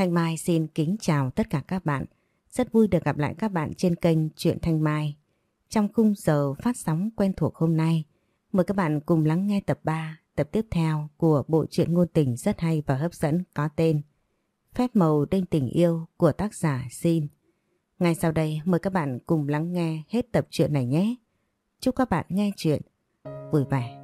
Thanh Mai xin kính chào tất cả các bạn. Rất vui được gặp lại các bạn trên kênh Truyện Thanh Mai. Trong khung giờ phát sóng quen thuộc hôm nay, mời các bạn cùng lắng nghe tập 3, tập tiếp theo của bộ truyện ngôn tình rất hay và hấp dẫn có tên Phép màu đinh tình yêu của tác giả Xin. Ngay sau đây mời các bạn cùng lắng nghe hết tập truyện này nhé. Chúc các bạn nghe chuyện vui vẻ.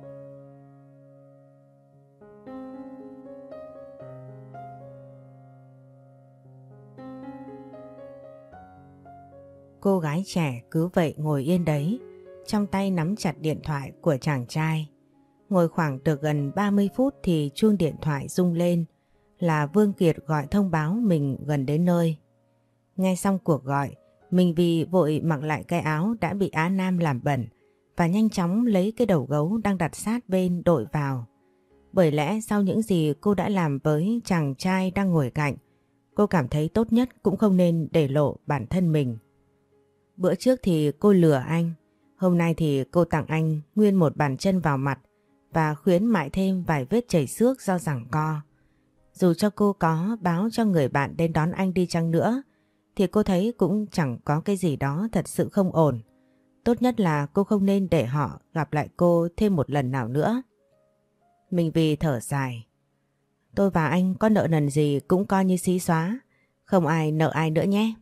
Cô gái trẻ cứ vậy ngồi yên đấy, trong tay nắm chặt điện thoại của chàng trai. Ngồi khoảng được gần 30 phút thì chuông điện thoại rung lên là Vương Kiệt gọi thông báo mình gần đến nơi. Nghe xong cuộc gọi, mình vì vội mặc lại cái áo đã bị Á Nam làm bẩn và nhanh chóng lấy cái đầu gấu đang đặt sát bên đội vào. Bởi lẽ sau những gì cô đã làm với chàng trai đang ngồi cạnh, cô cảm thấy tốt nhất cũng không nên để lộ bản thân mình. Bữa trước thì cô lừa anh, hôm nay thì cô tặng anh nguyên một bàn chân vào mặt và khuyến mại thêm vài vết chảy xước do giảng co. Dù cho cô có báo cho người bạn đến đón anh đi chăng nữa, thì cô thấy cũng chẳng có cái gì đó thật sự không ổn. Tốt nhất là cô không nên để họ gặp lại cô thêm một lần nào nữa. Mình vì thở dài. Tôi và anh có nợ nần gì cũng coi như xí xóa, không ai nợ ai nữa nhé.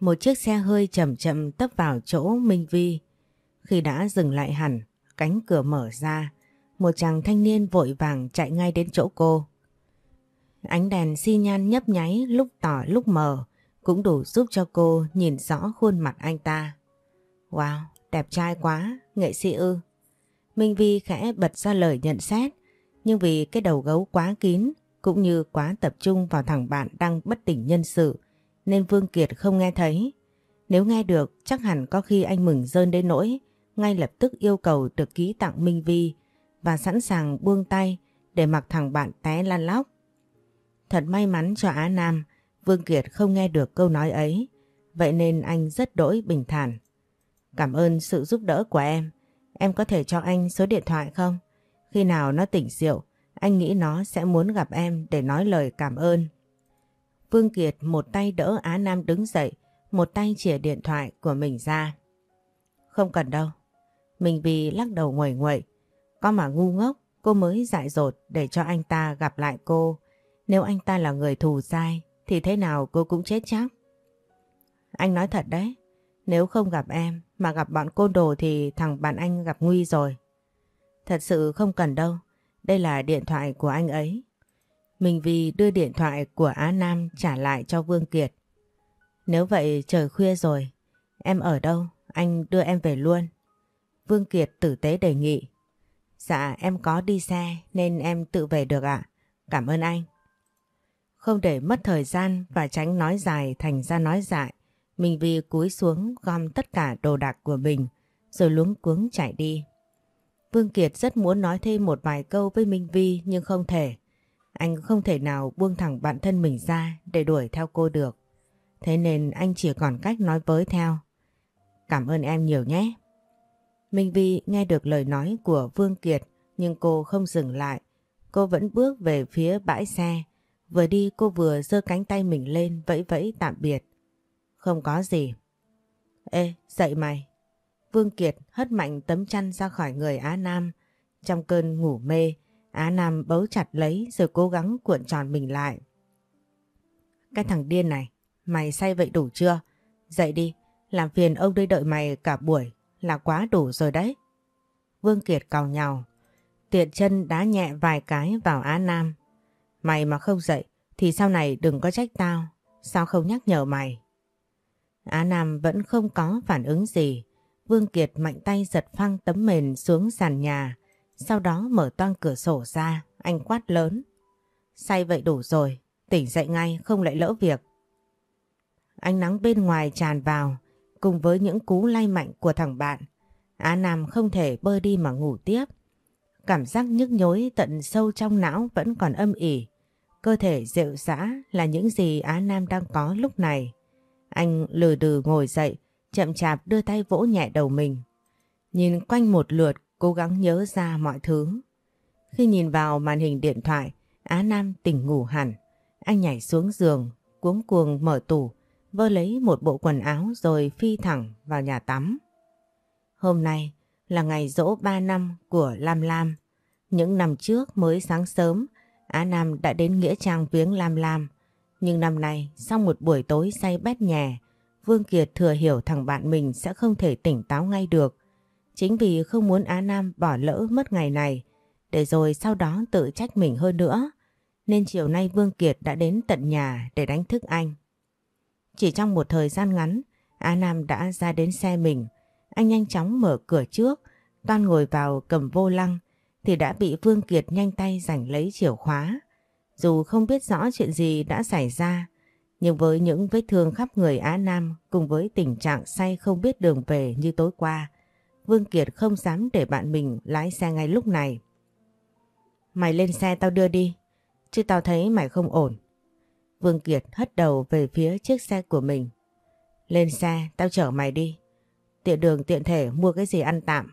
Một chiếc xe hơi chậm chậm tấp vào chỗ Minh Vi. Khi đã dừng lại hẳn, cánh cửa mở ra, một chàng thanh niên vội vàng chạy ngay đến chỗ cô. Ánh đèn xi nhan nhấp nháy lúc tỏ lúc mờ cũng đủ giúp cho cô nhìn rõ khuôn mặt anh ta. Wow, đẹp trai quá, nghệ sĩ ư. Minh Vi khẽ bật ra lời nhận xét, nhưng vì cái đầu gấu quá kín cũng như quá tập trung vào thằng bạn đang bất tỉnh nhân sự nên Vương Kiệt không nghe thấy. Nếu nghe được chắc hẳn có khi anh mừng rơn đến nỗi ngay lập tức yêu cầu được ký tặng Minh Vi và sẵn sàng buông tay để mặc thằng bạn té lăn lóc. Thật may mắn cho Á Nam, Vương Kiệt không nghe được câu nói ấy, vậy nên anh rất đỗi bình thản. Cảm ơn sự giúp đỡ của em, em có thể cho anh số điện thoại không? Khi nào nó tỉnh rượu, anh nghĩ nó sẽ muốn gặp em để nói lời cảm ơn. Vương Kiệt một tay đỡ Á Nam đứng dậy, một tay chìa điện thoại của mình ra. Không cần đâu. Mình vì lắc đầu nguẩy nguậy. Có mà ngu ngốc, cô mới dại dột để cho anh ta gặp lại cô. Nếu anh ta là người thù dai, thì thế nào cô cũng chết chắc. Anh nói thật đấy, nếu không gặp em mà gặp bọn côn đồ thì thằng bạn anh gặp nguy rồi. Thật sự không cần đâu, đây là điện thoại của anh ấy. Mình vì đưa điện thoại của Á Nam trả lại cho Vương Kiệt. Nếu vậy trời khuya rồi, em ở đâu? Anh đưa em về luôn. Vương Kiệt tử tế đề nghị. Dạ em có đi xe nên em tự về được ạ. Cảm ơn anh. Không để mất thời gian và tránh nói dài thành ra nói dại, mình vì cúi xuống gom tất cả đồ đạc của mình rồi luống cuống chạy đi. Vương Kiệt rất muốn nói thêm một vài câu với Minh Vi nhưng không thể. Anh không thể nào buông thẳng bản thân mình ra để đuổi theo cô được. Thế nên anh chỉ còn cách nói với theo. Cảm ơn em nhiều nhé. Minh Vi nghe được lời nói của Vương Kiệt nhưng cô không dừng lại. Cô vẫn bước về phía bãi xe. Vừa đi cô vừa giơ cánh tay mình lên vẫy vẫy tạm biệt. Không có gì. Ê, dậy mày. Vương Kiệt hất mạnh tấm chăn ra khỏi người Á Nam. Trong cơn ngủ mê, Á Nam bấu chặt lấy rồi cố gắng cuộn tròn mình lại. Cái thằng điên này, mày say vậy đủ chưa? Dậy đi, làm phiền ông đây đợi mày cả buổi là quá đủ rồi đấy. Vương Kiệt cào nhào, tiện chân đá nhẹ vài cái vào Á Nam. Mày mà không dậy thì sau này đừng có trách tao, sao không nhắc nhở mày. Á Nam vẫn không có phản ứng gì. Vương Kiệt mạnh tay giật phăng tấm mền xuống sàn nhà, sau đó mở toang cửa sổ ra, anh quát lớn. Say vậy đủ rồi, tỉnh dậy ngay không lại lỡ việc. Ánh nắng bên ngoài tràn vào, cùng với những cú lay mạnh của thằng bạn. Á Nam không thể bơi đi mà ngủ tiếp. Cảm giác nhức nhối tận sâu trong não vẫn còn âm ỉ. Cơ thể rệu rã là những gì Á Nam đang có lúc này. Anh lừ đừ ngồi dậy, chậm chạp đưa tay vỗ nhẹ đầu mình. Nhìn quanh một lượt cố gắng nhớ ra mọi thứ. Khi nhìn vào màn hình điện thoại, Á Nam tỉnh ngủ hẳn. Anh nhảy xuống giường, cuống cuồng mở tủ, vơ lấy một bộ quần áo rồi phi thẳng vào nhà tắm. Hôm nay là ngày dỗ 3 năm của Lam Lam. Những năm trước mới sáng sớm, Á Nam đã đến Nghĩa Trang viếng Lam Lam. Nhưng năm nay, sau một buổi tối say bét nhè, Vương Kiệt thừa hiểu thằng bạn mình sẽ không thể tỉnh táo ngay được. Chính vì không muốn Á Nam bỏ lỡ mất ngày này, để rồi sau đó tự trách mình hơn nữa. Nên chiều nay Vương Kiệt đã đến tận nhà để đánh thức anh. Chỉ trong một thời gian ngắn, Á Nam đã ra đến xe mình. Anh nhanh chóng mở cửa trước, toan ngồi vào cầm vô lăng, thì đã bị Vương Kiệt nhanh tay giành lấy chìa khóa. Dù không biết rõ chuyện gì đã xảy ra, nhưng với những vết thương khắp người Á Nam cùng với tình trạng say không biết đường về như tối qua, Vương Kiệt không dám để bạn mình lái xe ngay lúc này. Mày lên xe tao đưa đi, chứ tao thấy mày không ổn. Vương Kiệt hất đầu về phía chiếc xe của mình. Lên xe, tao chở mày đi. Tiện đường tiện thể mua cái gì ăn tạm.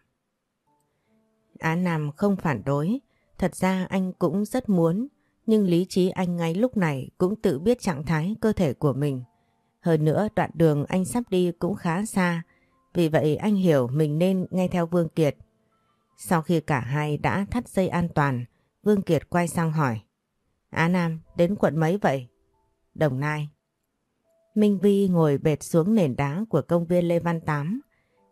Á Nam không phản đối, thật ra anh cũng rất muốn, nhưng lý trí anh ngay lúc này cũng tự biết trạng thái cơ thể của mình. Hơn nữa đoạn đường anh sắp đi cũng khá xa, vì vậy anh hiểu mình nên nghe theo Vương Kiệt. Sau khi cả hai đã thắt dây an toàn, Vương Kiệt quay sang hỏi. Á Nam, đến quận mấy vậy? Đồng Nai. Minh Vi ngồi bệt xuống nền đá của công viên Lê Văn Tám.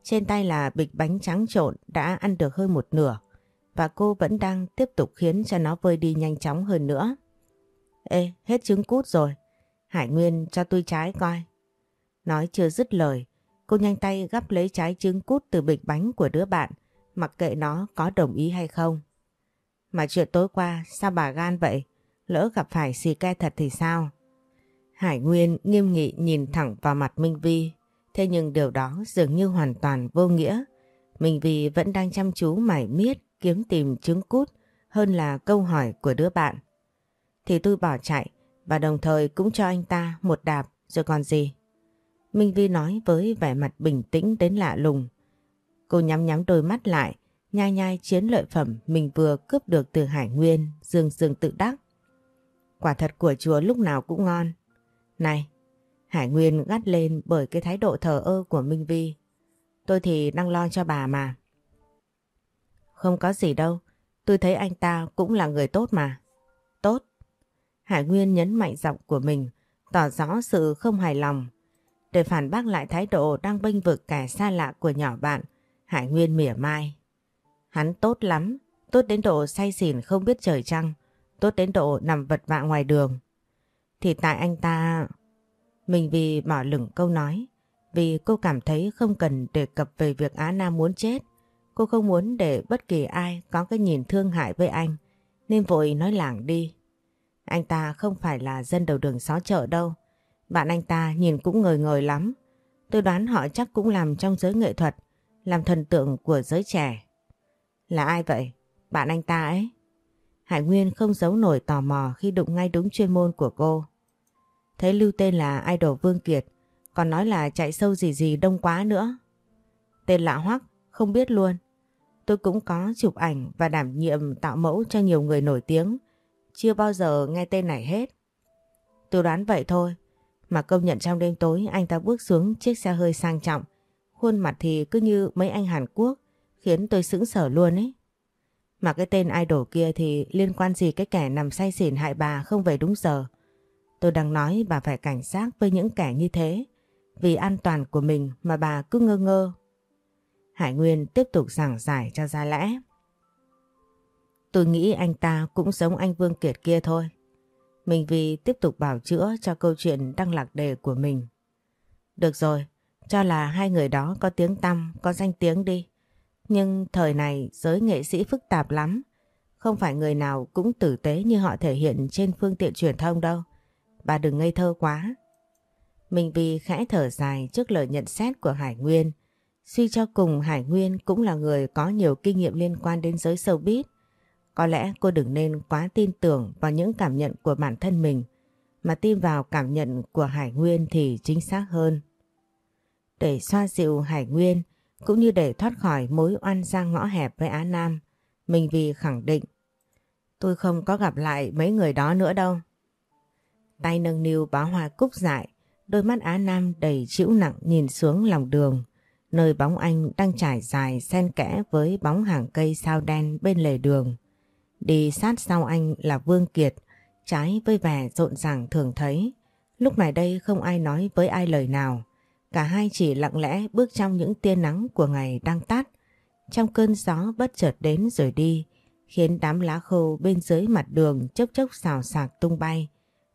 Trên tay là bịch bánh trắng trộn đã ăn được hơn một nửa và cô vẫn đang tiếp tục khiến cho nó vơi đi nhanh chóng hơn nữa. Ê, hết trứng cút rồi. Hải Nguyên cho tôi trái coi. Nói chưa dứt lời, cô nhanh tay gắp lấy trái trứng cút từ bịch bánh của đứa bạn, mặc kệ nó có đồng ý hay không. Mà chuyện tối qua sao bà gan vậy? Lỡ gặp phải xì ke thật thì sao? Hải Nguyên nghiêm nghị nhìn thẳng vào mặt Minh Vi. Thế nhưng điều đó dường như hoàn toàn vô nghĩa. Minh Vi vẫn đang chăm chú mải miết kiếm tìm trứng cút hơn là câu hỏi của đứa bạn. Thì tôi bỏ chạy và đồng thời cũng cho anh ta một đạp rồi còn gì. Minh Vi nói với vẻ mặt bình tĩnh đến lạ lùng. Cô nhắm nhắm đôi mắt lại, nhai nhai chiến lợi phẩm mình vừa cướp được từ Hải Nguyên, dương dương tự đắc. Quả thật của chúa lúc nào cũng ngon. Này, Hải Nguyên gắt lên bởi cái thái độ thờ ơ của Minh Vi. Tôi thì đang lo cho bà mà. Không có gì đâu, tôi thấy anh ta cũng là người tốt mà. Tốt. Hải Nguyên nhấn mạnh giọng của mình, tỏ rõ sự không hài lòng. Để phản bác lại thái độ đang bênh vực kẻ xa lạ của nhỏ bạn, Hải Nguyên mỉa mai. Hắn tốt lắm, tốt đến độ say xỉn không biết trời trăng, tốt đến độ nằm vật vạ ngoài đường. Thì tại anh ta... Mình vì bỏ lửng câu nói, vì cô cảm thấy không cần đề cập về việc Á Nam muốn chết. Cô không muốn để bất kỳ ai có cái nhìn thương hại với anh, nên vội nói lảng đi. Anh ta không phải là dân đầu đường xó chợ đâu. Bạn anh ta nhìn cũng ngời ngời lắm. Tôi đoán họ chắc cũng làm trong giới nghệ thuật, làm thần tượng của giới trẻ. Là ai vậy? Bạn anh ta ấy? Hải Nguyên không giấu nổi tò mò khi đụng ngay đúng chuyên môn của cô. Thấy lưu tên là idol Vương Kiệt, còn nói là chạy sâu gì gì đông quá nữa. Tên lạ hoắc, không biết luôn. Tôi cũng có chụp ảnh và đảm nhiệm tạo mẫu cho nhiều người nổi tiếng. Chưa bao giờ nghe tên này hết. Tôi đoán vậy thôi. Mà công nhận trong đêm tối, anh ta bước xuống chiếc xe hơi sang trọng. Khuôn mặt thì cứ như mấy anh Hàn Quốc, khiến tôi sững sờ luôn ấy. Mà cái tên idol kia thì liên quan gì cái kẻ nằm say xỉn hại bà không về đúng giờ. Tôi đang nói bà phải cảnh giác với những kẻ như thế. Vì an toàn của mình mà bà cứ ngơ ngơ. Hải Nguyên tiếp tục giảng giải cho ra lẽ. Tôi nghĩ anh ta cũng giống anh Vương Kiệt kia thôi. Mình vì tiếp tục bảo chữa cho câu chuyện đăng lạc đề của mình. Được rồi, cho là hai người đó có tiếng tăm, có danh tiếng đi. Nhưng thời này giới nghệ sĩ phức tạp lắm. Không phải người nào cũng tử tế như họ thể hiện trên phương tiện truyền thông đâu. Bà đừng ngây thơ quá. Mình vì khẽ thở dài trước lời nhận xét của Hải Nguyên. Suy cho cùng Hải Nguyên cũng là người có nhiều kinh nghiệm liên quan đến giới showbiz. Có lẽ cô đừng nên quá tin tưởng vào những cảm nhận của bản thân mình, mà tin vào cảm nhận của Hải Nguyên thì chính xác hơn. Để xoa dịu Hải Nguyên, cũng như để thoát khỏi mối oan giang ngõ hẹp với Á Nam, mình vì khẳng định tôi không có gặp lại mấy người đó nữa đâu. Tay nâng niu bá hoa cúc dại, đôi mắt Á Nam đầy chịu nặng nhìn xuống lòng đường, nơi bóng anh đang trải dài xen kẽ với bóng hàng cây sao đen bên lề đường. Đi sát sau anh là Vương Kiệt, trái với vẻ rộn ràng thường thấy. Lúc này đây không ai nói với ai lời nào. Cả hai chỉ lặng lẽ bước trong những tia nắng của ngày đang tắt. Trong cơn gió bất chợt đến rồi đi, khiến đám lá khô bên dưới mặt đường chốc chốc xào xạc tung bay,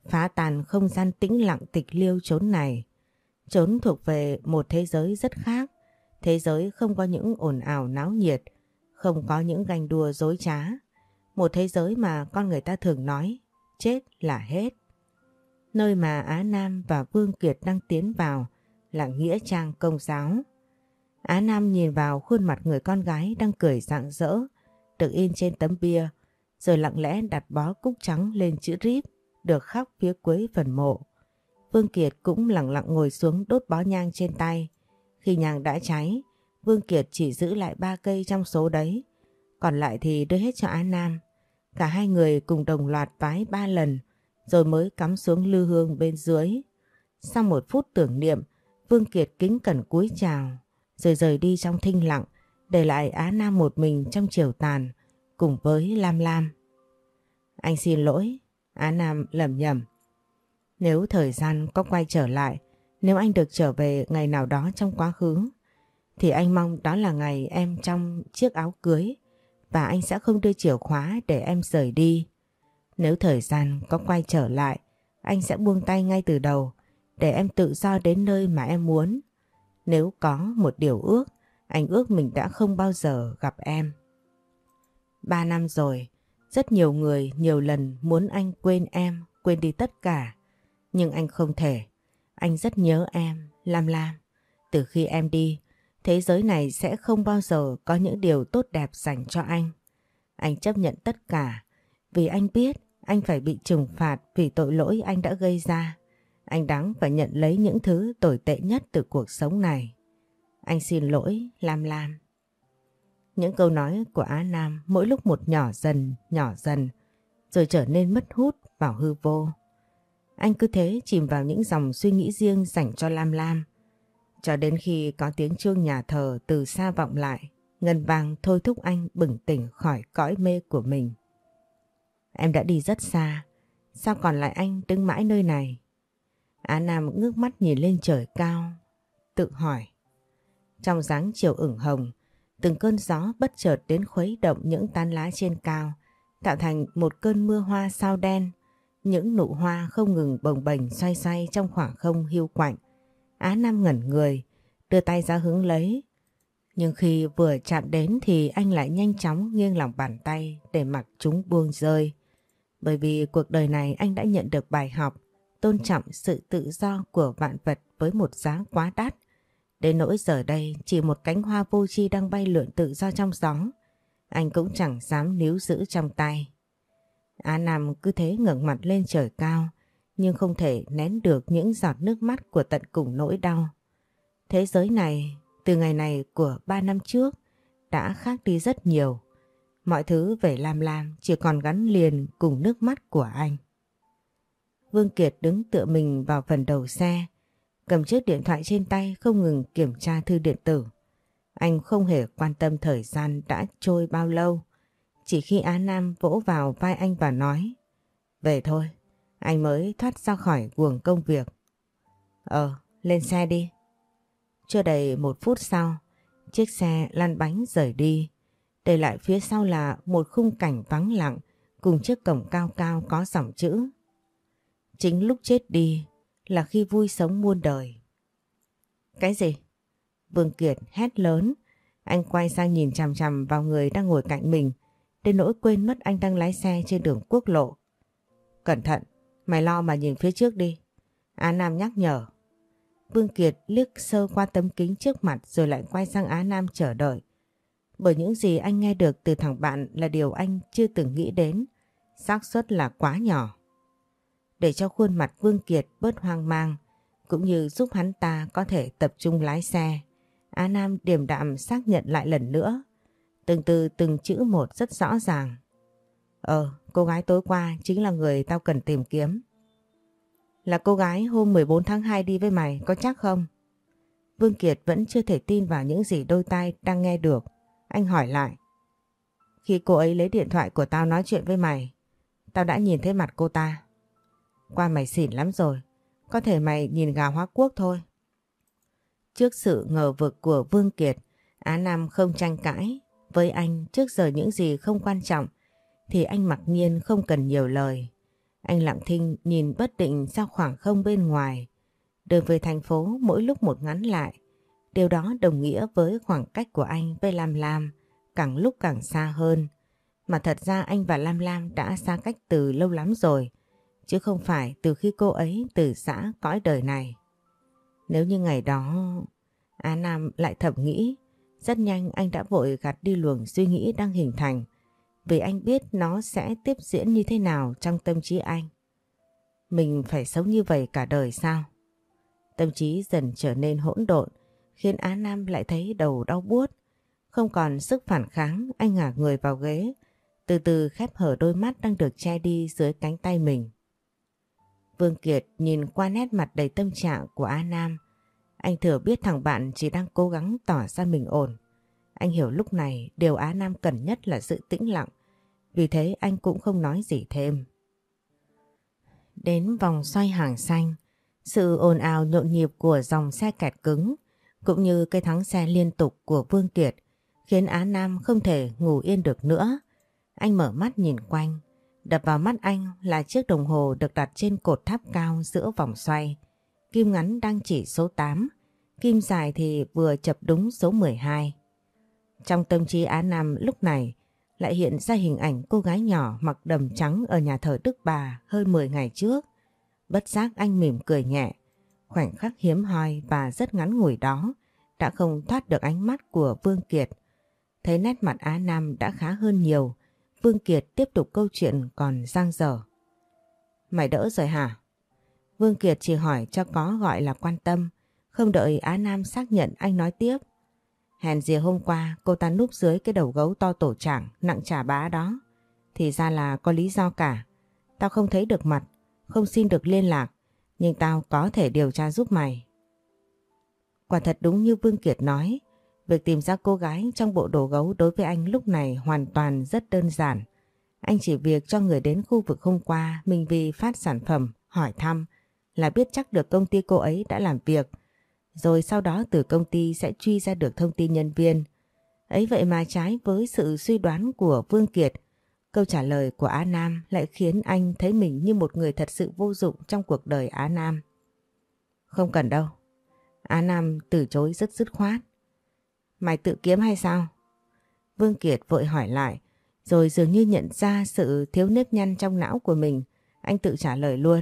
phá tàn không gian tĩnh lặng tịch liêu chốn này. Chốn thuộc về một thế giới rất khác, thế giới không có những ồn ào náo nhiệt, không có những ganh đua dối trá. Một thế giới mà con người ta thường nói, chết là hết. Nơi mà Á Nam và Vương Kiệt đang tiến vào là Nghĩa Trang Công giáo. Á Nam nhìn vào khuôn mặt người con gái đang cười rạng rỡ, được in trên tấm bia, rồi lặng lẽ đặt bó cúc trắng lên chữ ríp, được khắc phía cuối phần mộ. Vương Kiệt cũng lặng lặng ngồi xuống đốt bó nhang trên tay. Khi nhang đã cháy, Vương Kiệt chỉ giữ lại ba cây trong số đấy, còn lại thì đưa hết cho Á Nam. Cả hai người cùng đồng loạt vái ba lần, rồi mới cắm xuống lư hương bên dưới. Sau một phút tưởng niệm, Vương Kiệt kính cẩn cúi chào, rồi rời đi trong thinh lặng, để lại Á Nam một mình trong chiều tàn, cùng với Lam Lam. Anh xin lỗi, Á Nam lầm nhầm. Nếu thời gian có quay trở lại, nếu anh được trở về ngày nào đó trong quá khứ, thì anh mong đó là ngày em trong chiếc áo cưới và anh sẽ không đưa chìa khóa để em rời đi. Nếu thời gian có quay trở lại, anh sẽ buông tay ngay từ đầu để em tự do đến nơi mà em muốn. Nếu có một điều ước, anh ước mình đã không bao giờ gặp em. Ba năm rồi, rất nhiều người nhiều lần muốn anh quên em, quên đi tất cả. Nhưng anh không thể. Anh rất nhớ em, Lam Lam. Từ khi em đi, thế giới này sẽ không bao giờ có những điều tốt đẹp dành cho anh. Anh chấp nhận tất cả vì anh biết anh phải bị trừng phạt vì tội lỗi anh đã gây ra. Anh đáng phải nhận lấy những thứ tồi tệ nhất từ cuộc sống này. Anh xin lỗi, Lam Lam. Những câu nói của Á Nam mỗi lúc một nhỏ dần, nhỏ dần, rồi trở nên mất hút vào hư vô. Anh cứ thế chìm vào những dòng suy nghĩ riêng dành cho Lam Lam. Cho đến khi có tiếng chuông nhà thờ từ xa vọng lại, ngân vang thôi thúc anh bừng tỉnh khỏi cõi mê của mình. Em đã đi rất xa, sao còn lại anh đứng mãi nơi này? Á Nam ngước mắt nhìn lên trời cao, tự hỏi. Trong dáng chiều ửng hồng, từng cơn gió bất chợt đến khuấy động những tán lá trên cao, tạo thành một cơn mưa hoa sao đen. Những nụ hoa không ngừng bồng bềnh xoay xoay trong khoảng không hiu quạnh. Á Nam ngẩn người, đưa tay ra hướng lấy. Nhưng khi vừa chạm đến thì anh lại nhanh chóng nghiêng lòng bàn tay để mặc chúng buông rơi. Bởi vì cuộc đời này anh đã nhận được bài học tôn trọng sự tự do của vạn vật với một giá quá đắt. Đến nỗi giờ đây chỉ một cánh hoa vô chi đang bay lượn tự do trong gió, anh cũng chẳng dám níu giữ trong tay. Á Nam cứ thế ngẩng mặt lên trời cao, nhưng không thể nén được những giọt nước mắt của tận cùng nỗi đau. Thế giới này, từ ngày này của ba năm trước, đã khác đi rất nhiều. Mọi thứ về Lam Lam chỉ còn gắn liền cùng nước mắt của anh. Vương Kiệt đứng tựa mình vào phần đầu xe, cầm chiếc điện thoại trên tay không ngừng kiểm tra thư điện tử. Anh không hề quan tâm thời gian đã trôi bao lâu. Chỉ khi Á Nam vỗ vào vai anh và nói Về thôi, anh mới thoát ra khỏi guồng công việc. Ờ, lên xe đi. Chưa đầy một phút sau, chiếc xe lăn bánh rời đi. Để lại phía sau là một khung cảnh vắng lặng cùng chiếc cổng cao cao có dòng chữ. Chính lúc chết đi là khi vui sống muôn đời. Cái gì? Vương Kiệt hét lớn. Anh quay sang nhìn chằm chằm vào người đang ngồi cạnh mình đến nỗi quên mất anh đang lái xe trên đường quốc lộ. Cẩn thận, mày lo mà nhìn phía trước đi. Á Nam nhắc nhở. Vương Kiệt liếc sơ qua tấm kính trước mặt rồi lại quay sang Á Nam chờ đợi. Bởi những gì anh nghe được từ thằng bạn là điều anh chưa từng nghĩ đến. xác suất là quá nhỏ. Để cho khuôn mặt Vương Kiệt bớt hoang mang, cũng như giúp hắn ta có thể tập trung lái xe. Á Nam điềm đạm xác nhận lại lần nữa. Từng từ từng chữ một rất rõ ràng. Ờ, cô gái tối qua chính là người tao cần tìm kiếm. Là cô gái hôm 14 tháng 2 đi với mày, có chắc không? Vương Kiệt vẫn chưa thể tin vào những gì đôi tai đang nghe được. Anh hỏi lại. Khi cô ấy lấy điện thoại của tao nói chuyện với mày, tao đã nhìn thấy mặt cô ta. Qua mày xỉn lắm rồi, có thể mày nhìn gà hóa quốc thôi. Trước sự ngờ vực của Vương Kiệt, Á Nam không tranh cãi. Với anh, trước giờ những gì không quan trọng, thì anh mặc nhiên không cần nhiều lời. Anh lặng thinh nhìn bất định ra khoảng không bên ngoài. Đường về thành phố mỗi lúc một ngắn lại. Điều đó đồng nghĩa với khoảng cách của anh với Lam Lam càng lúc càng xa hơn. Mà thật ra anh và Lam Lam đã xa cách từ lâu lắm rồi, chứ không phải từ khi cô ấy từ xã cõi đời này. Nếu như ngày đó, Á Nam lại thầm nghĩ, rất nhanh anh đã vội gạt đi luồng suy nghĩ đang hình thành, vì anh biết nó sẽ tiếp diễn như thế nào trong tâm trí anh. Mình phải sống như vậy cả đời sao? Tâm trí dần trở nên hỗn độn, khiến Á Nam lại thấy đầu đau buốt. Không còn sức phản kháng, anh ngả người vào ghế, từ từ khép hở đôi mắt đang được che đi dưới cánh tay mình. Vương Kiệt nhìn qua nét mặt đầy tâm trạng của Á Nam. Anh thừa biết thằng bạn chỉ đang cố gắng tỏ ra mình ổn. Anh hiểu lúc này điều Á Nam cần nhất là sự tĩnh lặng. Vì thế anh cũng không nói gì thêm. Đến vòng xoay hàng xanh, sự ồn ào nhộn nhịp của dòng xe kẹt cứng cũng như cây thắng xe liên tục của Vương Kiệt khiến Á Nam không thể ngủ yên được nữa. Anh mở mắt nhìn quanh, đập vào mắt anh là chiếc đồng hồ được đặt trên cột tháp cao giữa vòng xoay. Kim ngắn đang chỉ số 8, kim dài thì vừa chập đúng số 12. Trong tâm trí Á Nam lúc này lại hiện ra hình ảnh cô gái nhỏ mặc đầm trắng ở nhà thờ Đức Bà hơn 10 ngày trước. Bất giác anh mỉm cười nhẹ, khoảnh khắc hiếm hoi và rất ngắn ngủi đó đã không thoát được ánh mắt của Vương Kiệt. Thấy nét mặt Á Nam đã khá hơn nhiều, Vương Kiệt tiếp tục câu chuyện còn giang dở. Mày đỡ rồi hả? Vương Kiệt chỉ hỏi cho có gọi là quan tâm, không đợi Á Nam xác nhận anh nói tiếp. Hèn gì hôm qua cô ta núp dưới cái đầu gấu to tổ trạng nặng trả bá đó. Thì ra là có lý do cả. Tao không thấy được mặt, không xin được liên lạc, nhưng tao có thể điều tra giúp mày. Quả thật đúng như Vương Kiệt nói, việc tìm ra cô gái trong bộ đồ gấu đối với anh lúc này hoàn toàn rất đơn giản. Anh chỉ việc cho người đến khu vực hôm qua mình vì phát sản phẩm, hỏi thăm là biết chắc được công ty cô ấy đã làm việc, rồi sau đó từ công ty sẽ truy ra được thông tin nhân viên. Ấy vậy mà trái với sự suy đoán của Vương Kiệt, câu trả lời của Á Nam lại khiến anh thấy mình như một người thật sự vô dụng trong cuộc đời Á Nam. Không cần đâu. Á Nam từ chối rất dứt khoát. Mày tự kiếm hay sao? Vương Kiệt vội hỏi lại, rồi dường như nhận ra sự thiếu nếp nhăn trong não của mình, anh tự trả lời luôn.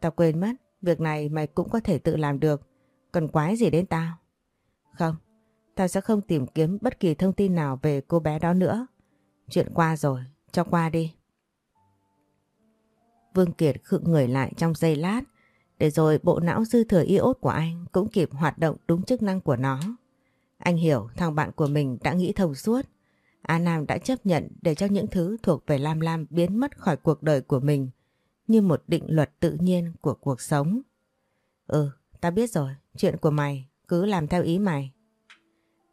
Tao quên mất, việc này mày cũng có thể tự làm được, cần quái gì đến tao? Không, tao sẽ không tìm kiếm bất kỳ thông tin nào về cô bé đó nữa. Chuyện qua rồi, cho qua đi. Vương Kiệt khựng người lại trong giây lát, để rồi bộ não dư thừa iốt của anh cũng kịp hoạt động đúng chức năng của nó. Anh hiểu thằng bạn của mình đã nghĩ thông suốt. A Nam đã chấp nhận để cho những thứ thuộc về Lam Lam biến mất khỏi cuộc đời của mình như một định luật tự nhiên của cuộc sống. Ừ, ta biết rồi, chuyện của mày, cứ làm theo ý mày.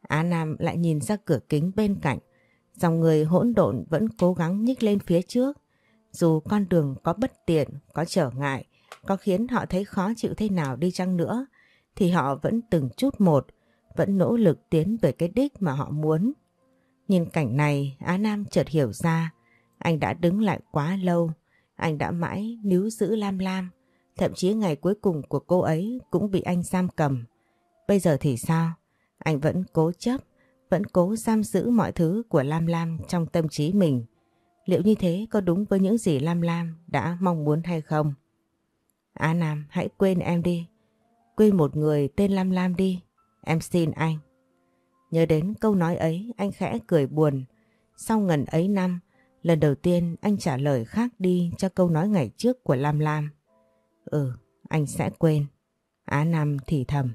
Á Nam lại nhìn ra cửa kính bên cạnh, dòng người hỗn độn vẫn cố gắng nhích lên phía trước. Dù con đường có bất tiện, có trở ngại, có khiến họ thấy khó chịu thế nào đi chăng nữa, thì họ vẫn từng chút một, vẫn nỗ lực tiến về cái đích mà họ muốn. Nhìn cảnh này, Á Nam chợt hiểu ra, anh đã đứng lại quá lâu, anh đã mãi níu giữ Lam Lam, thậm chí ngày cuối cùng của cô ấy cũng bị anh giam cầm. Bây giờ thì sao? Anh vẫn cố chấp, vẫn cố giam giữ mọi thứ của Lam Lam trong tâm trí mình. Liệu như thế có đúng với những gì Lam Lam đã mong muốn hay không? Á Nam hãy quên em đi. Quên một người tên Lam Lam đi. Em xin anh. Nhớ đến câu nói ấy anh khẽ cười buồn. Sau ngần ấy năm, lần đầu tiên anh trả lời khác đi cho câu nói ngày trước của Lam Lam. Ừ, anh sẽ quên. Á Nam thì thầm.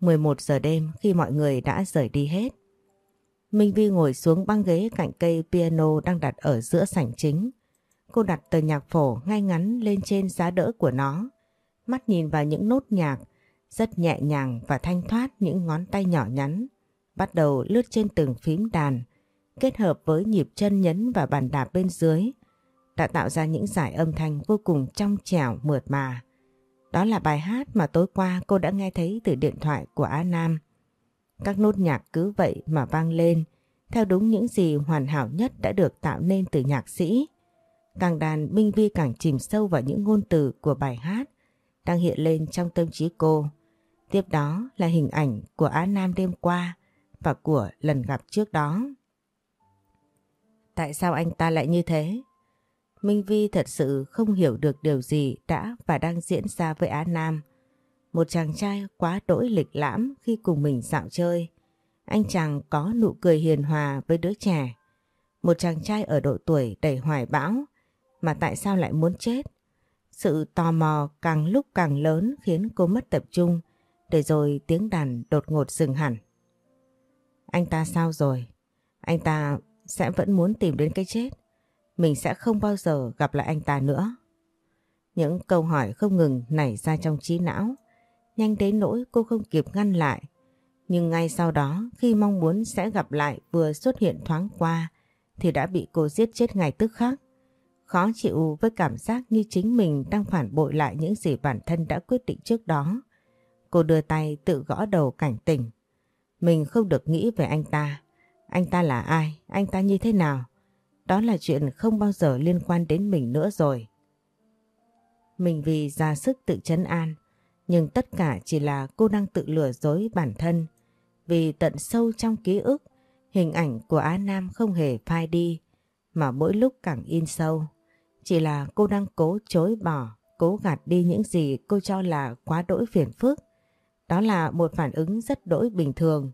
11 giờ đêm khi mọi người đã rời đi hết. Minh Vi ngồi xuống băng ghế cạnh cây piano đang đặt ở giữa sảnh chính. cô đặt tờ nhạc phổ ngay ngắn lên trên giá đỡ của nó. Mắt nhìn vào những nốt nhạc, rất nhẹ nhàng và thanh thoát những ngón tay nhỏ nhắn, bắt đầu lướt trên từng phím đàn, kết hợp với nhịp chân nhấn và bàn đạp bên dưới, đã tạo ra những giải âm thanh vô cùng trong trẻo mượt mà. Đó là bài hát mà tối qua cô đã nghe thấy từ điện thoại của Á Nam. Các nốt nhạc cứ vậy mà vang lên, theo đúng những gì hoàn hảo nhất đã được tạo nên từ nhạc sĩ. Càng đàn Minh Vi càng chìm sâu vào những ngôn từ của bài hát đang hiện lên trong tâm trí cô. Tiếp đó là hình ảnh của Á Nam đêm qua và của lần gặp trước đó. Tại sao anh ta lại như thế? Minh Vi thật sự không hiểu được điều gì đã và đang diễn ra với Á Nam. Một chàng trai quá đỗi lịch lãm khi cùng mình dạo chơi. Anh chàng có nụ cười hiền hòa với đứa trẻ. Một chàng trai ở độ tuổi đầy hoài bão, mà tại sao lại muốn chết? Sự tò mò càng lúc càng lớn khiến cô mất tập trung, để rồi tiếng đàn đột ngột dừng hẳn. Anh ta sao rồi? Anh ta sẽ vẫn muốn tìm đến cái chết. Mình sẽ không bao giờ gặp lại anh ta nữa. Những câu hỏi không ngừng nảy ra trong trí não. Nhanh đến nỗi cô không kịp ngăn lại. Nhưng ngay sau đó, khi mong muốn sẽ gặp lại vừa xuất hiện thoáng qua, thì đã bị cô giết chết ngay tức khắc. Khó chịu với cảm giác như chính mình đang phản bội lại những gì bản thân đã quyết định trước đó. Cô đưa tay tự gõ đầu cảnh tỉnh. Mình không được nghĩ về anh ta. Anh ta là ai? Anh ta như thế nào? Đó là chuyện không bao giờ liên quan đến mình nữa rồi. Mình vì ra sức tự chấn an, nhưng tất cả chỉ là cô đang tự lừa dối bản thân. Vì tận sâu trong ký ức, hình ảnh của Á Nam không hề phai đi, mà mỗi lúc càng in sâu. Chỉ là cô đang cố chối bỏ, cố gạt đi những gì cô cho là quá đỗi phiền phức. Đó là một phản ứng rất đỗi bình thường.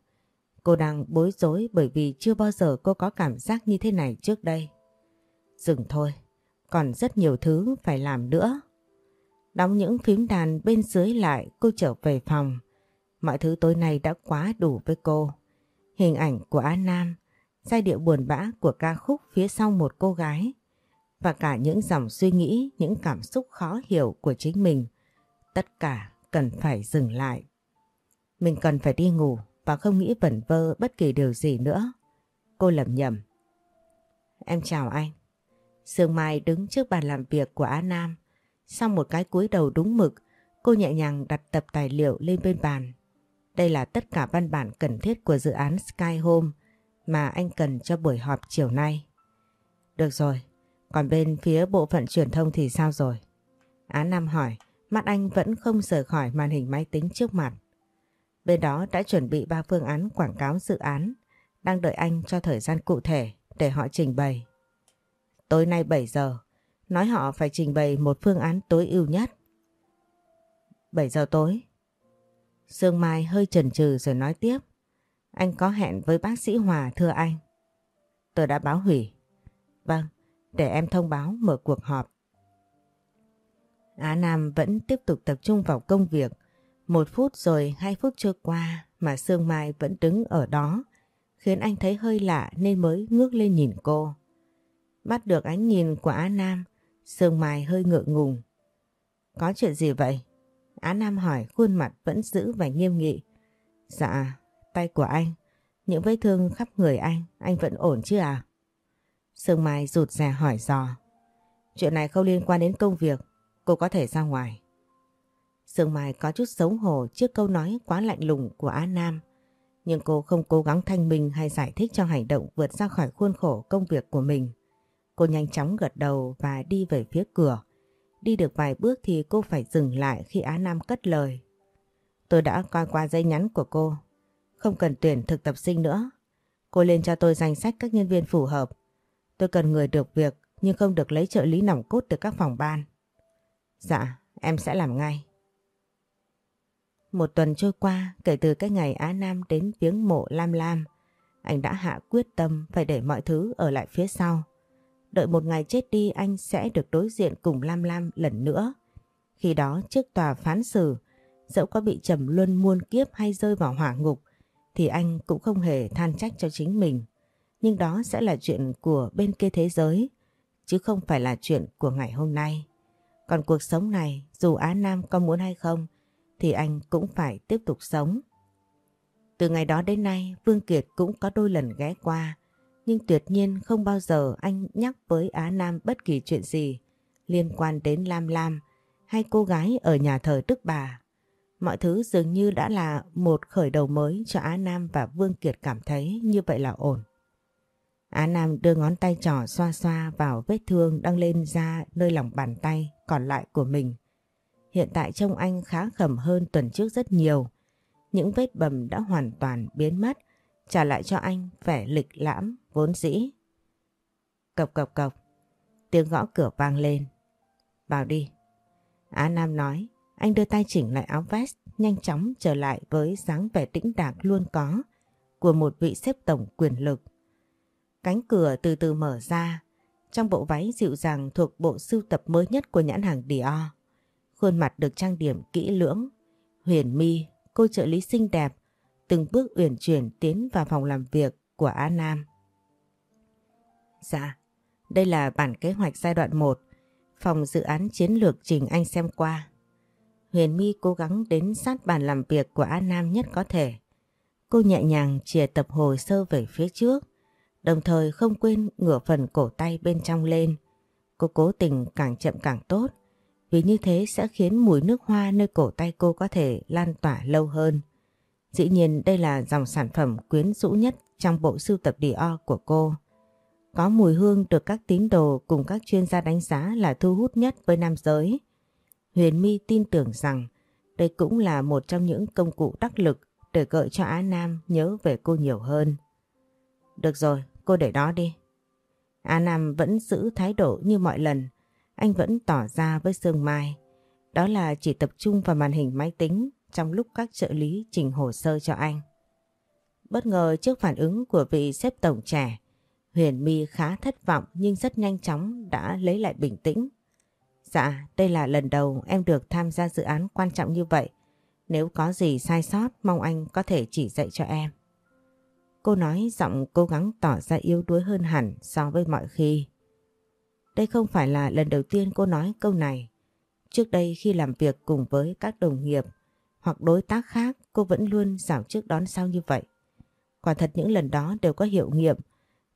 Cô đang bối rối bởi vì chưa bao giờ cô có cảm giác như thế này trước đây. Dừng thôi, còn rất nhiều thứ phải làm nữa. Đóng những phím đàn bên dưới lại cô trở về phòng. Mọi thứ tối nay đã quá đủ với cô. Hình ảnh của Á Nam, giai điệu buồn bã của ca khúc phía sau một cô gái và cả những dòng suy nghĩ, những cảm xúc khó hiểu của chính mình. Tất cả cần phải dừng lại. Mình cần phải đi ngủ và không nghĩ vẩn vơ bất kỳ điều gì nữa. Cô lầm nhầm. Em chào anh. Sương Mai đứng trước bàn làm việc của Á Nam. Sau một cái cúi đầu đúng mực, cô nhẹ nhàng đặt tập tài liệu lên bên bàn. Đây là tất cả văn bản cần thiết của dự án Sky Home mà anh cần cho buổi họp chiều nay. Được rồi, còn bên phía bộ phận truyền thông thì sao rồi? Á Nam hỏi, mắt anh vẫn không rời khỏi màn hình máy tính trước mặt. Bên đó đã chuẩn bị ba phương án quảng cáo dự án, đang đợi anh cho thời gian cụ thể để họ trình bày. Tối nay 7 giờ, nói họ phải trình bày một phương án tối ưu nhất. 7 giờ tối. Sương Mai hơi chần chừ rồi nói tiếp. Anh có hẹn với bác sĩ Hòa thưa anh. Tôi đã báo hủy. Vâng, để em thông báo mở cuộc họp. Á Nam vẫn tiếp tục tập trung vào công việc. Một phút rồi hai phút trôi qua mà Sương Mai vẫn đứng ở đó khiến anh thấy hơi lạ nên mới ngước lên nhìn cô. Bắt được ánh nhìn của Á Nam, Sương Mai hơi ngượng ngùng. Có chuyện gì vậy? Á Nam hỏi khuôn mặt vẫn giữ vẻ nghiêm nghị. Dạ, tay của anh, những vết thương khắp người anh, anh vẫn ổn chứ à? Sương Mai rụt rè hỏi dò. Chuyện này không liên quan đến công việc, cô có thể ra ngoài. Sương Mai có chút xấu hổ trước câu nói quá lạnh lùng của Á Nam. Nhưng cô không cố gắng thanh minh hay giải thích cho hành động vượt ra khỏi khuôn khổ công việc của mình. Cô nhanh chóng gật đầu và đi về phía cửa. Đi được vài bước thì cô phải dừng lại khi Á Nam cất lời. Tôi đã coi qua dây nhắn của cô. Không cần tuyển thực tập sinh nữa. Cô lên cho tôi danh sách các nhân viên phù hợp. Tôi cần người được việc nhưng không được lấy trợ lý nòng cốt từ các phòng ban. Dạ, em sẽ làm ngay. Một tuần trôi qua kể từ cái ngày Á Nam đến viếng mộ Lam Lam, anh đã hạ quyết tâm phải để mọi thứ ở lại phía sau. Đợi một ngày chết đi anh sẽ được đối diện cùng Lam Lam lần nữa. Khi đó trước tòa phán xử, dẫu có bị trầm luân muôn kiếp hay rơi vào hỏa ngục, thì anh cũng không hề than trách cho chính mình. Nhưng đó sẽ là chuyện của bên kia thế giới, chứ không phải là chuyện của ngày hôm nay. Còn cuộc sống này dù Á Nam có muốn hay không thì anh cũng phải tiếp tục sống. Từ ngày đó đến nay, Vương Kiệt cũng có đôi lần ghé qua, nhưng tuyệt nhiên không bao giờ anh nhắc với Á Nam bất kỳ chuyện gì liên quan đến Lam Lam hay cô gái ở nhà thờ Đức Bà. Mọi thứ dường như đã là một khởi đầu mới cho Á Nam và Vương Kiệt cảm thấy như vậy là ổn. Á Nam đưa ngón tay trỏ xoa xoa vào vết thương đang lên ra nơi lòng bàn tay còn lại của mình. Hiện tại trông anh khá khẩm hơn tuần trước rất nhiều. Những vết bầm đã hoàn toàn biến mất, trả lại cho anh vẻ lịch lãm, vốn dĩ. Cộc cộc cộc, tiếng gõ cửa vang lên. Vào đi. Á Nam nói, anh đưa tay chỉnh lại áo vest, nhanh chóng trở lại với dáng vẻ tĩnh đạc luôn có của một vị xếp tổng quyền lực. Cánh cửa từ từ mở ra, trong bộ váy dịu dàng thuộc bộ sưu tập mới nhất của nhãn hàng Dior. Khuôn mặt được trang điểm kỹ lưỡng, huyền mi, cô trợ lý xinh đẹp, từng bước uyển chuyển tiến vào phòng làm việc của A Nam. Dạ, đây là bản kế hoạch giai đoạn 1, phòng dự án chiến lược trình anh xem qua. Huyền My cố gắng đến sát bàn làm việc của A Nam nhất có thể. Cô nhẹ nhàng chìa tập hồ sơ về phía trước, đồng thời không quên ngửa phần cổ tay bên trong lên. Cô cố tình càng chậm càng tốt, vì như thế sẽ khiến mùi nước hoa nơi cổ tay cô có thể lan tỏa lâu hơn. Dĩ nhiên đây là dòng sản phẩm quyến rũ nhất trong bộ sưu tập Dior của cô. Có mùi hương được các tín đồ cùng các chuyên gia đánh giá là thu hút nhất với nam giới. Huyền My tin tưởng rằng đây cũng là một trong những công cụ đắc lực để gợi cho Á Nam nhớ về cô nhiều hơn. Được rồi, cô để đó đi. Á Nam vẫn giữ thái độ như mọi lần, anh vẫn tỏ ra với Sương Mai. Đó là chỉ tập trung vào màn hình máy tính trong lúc các trợ lý trình hồ sơ cho anh. Bất ngờ trước phản ứng của vị xếp tổng trẻ, Huyền My khá thất vọng nhưng rất nhanh chóng đã lấy lại bình tĩnh. Dạ, đây là lần đầu em được tham gia dự án quan trọng như vậy. Nếu có gì sai sót mong anh có thể chỉ dạy cho em. Cô nói giọng cố gắng tỏ ra yếu đuối hơn hẳn so với mọi khi. Đây không phải là lần đầu tiên cô nói câu này. Trước đây khi làm việc cùng với các đồng nghiệp hoặc đối tác khác cô vẫn luôn rảo trước đón sau như vậy. Quả thật những lần đó đều có hiệu nghiệm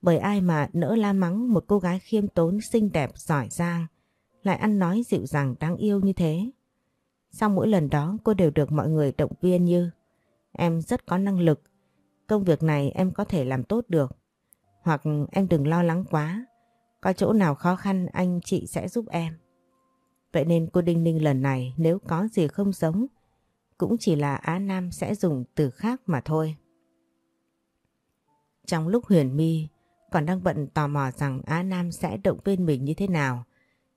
bởi ai mà nỡ la mắng một cô gái khiêm tốn xinh đẹp giỏi giang lại ăn nói dịu dàng đáng yêu như thế. Sau mỗi lần đó cô đều được mọi người động viên như em rất có năng lực, công việc này em có thể làm tốt được. Hoặc em đừng lo lắng quá, có chỗ nào khó khăn anh chị sẽ giúp em. Vậy nên cô Đinh Ninh lần này nếu có gì không giống, cũng chỉ là Á Nam sẽ dùng từ khác mà thôi. Trong lúc Huyền My còn đang bận tò mò rằng Á Nam sẽ động viên mình như thế nào,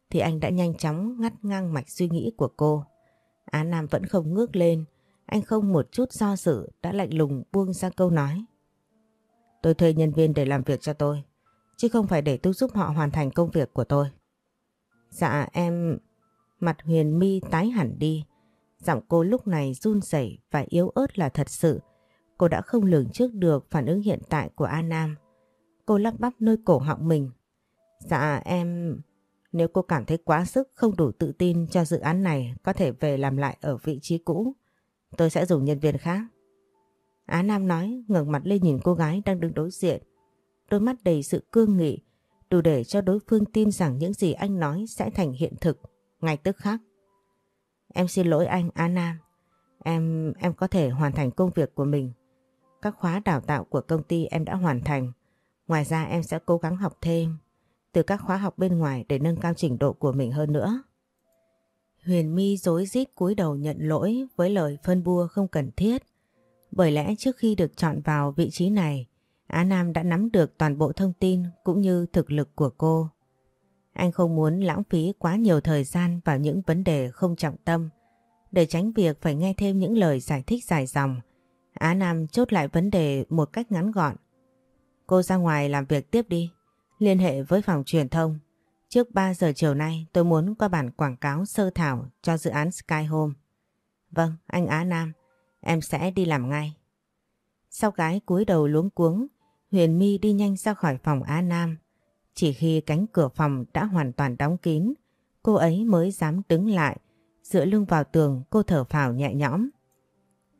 thì anh đã nhanh chóng ngắt ngang mạch suy nghĩ của cô. Á Nam vẫn không ngước lên, anh không một chút do dự đã lạnh lùng buông ra câu nói. Tôi thuê nhân viên để làm việc cho tôi, chứ không phải để tôi giúp họ hoàn thành công việc của tôi. Dạ em... Mặt huyền mi tái hẳn đi. Giọng cô lúc này run rẩy và yếu ớt là thật sự. Cô đã không lường trước được phản ứng hiện tại của A Nam. Cô lắp bắp nơi cổ họng mình. Dạ em... Nếu cô cảm thấy quá sức không đủ tự tin cho dự án này có thể về làm lại ở vị trí cũ, tôi sẽ dùng nhân viên khác. Á Nam nói ngẩng mặt lên nhìn cô gái đang đứng đối diện. Đôi mắt đầy sự cương nghị, đủ để cho đối phương tin rằng những gì anh nói sẽ thành hiện thực, ngay tức khắc. Em xin lỗi anh Á Nam, em em có thể hoàn thành công việc của mình. Các khóa đào tạo của công ty em đã hoàn thành. Ngoài ra em sẽ cố gắng học thêm từ các khóa học bên ngoài để nâng cao trình độ của mình hơn nữa. Huyền My dối rít cúi đầu nhận lỗi với lời phân bua không cần thiết. Bởi lẽ trước khi được chọn vào vị trí này, Á Nam đã nắm được toàn bộ thông tin cũng như thực lực của cô. Anh không muốn lãng phí quá nhiều thời gian vào những vấn đề không trọng tâm, để tránh việc phải nghe thêm những lời giải thích dài dòng. Á Nam chốt lại vấn đề một cách ngắn gọn. Cô ra ngoài làm việc tiếp đi, liên hệ với phòng truyền thông. Trước 3 giờ chiều nay tôi muốn có bản quảng cáo sơ thảo cho dự án Sky Home. Vâng, anh Á Nam, em sẽ đi làm ngay. Sau cái cúi đầu luống cuống, Huyền My đi nhanh ra khỏi phòng Á Nam. Chỉ khi cánh cửa phòng đã hoàn toàn đóng kín, cô ấy mới dám đứng lại, dựa lưng vào tường cô thở phào nhẹ nhõm.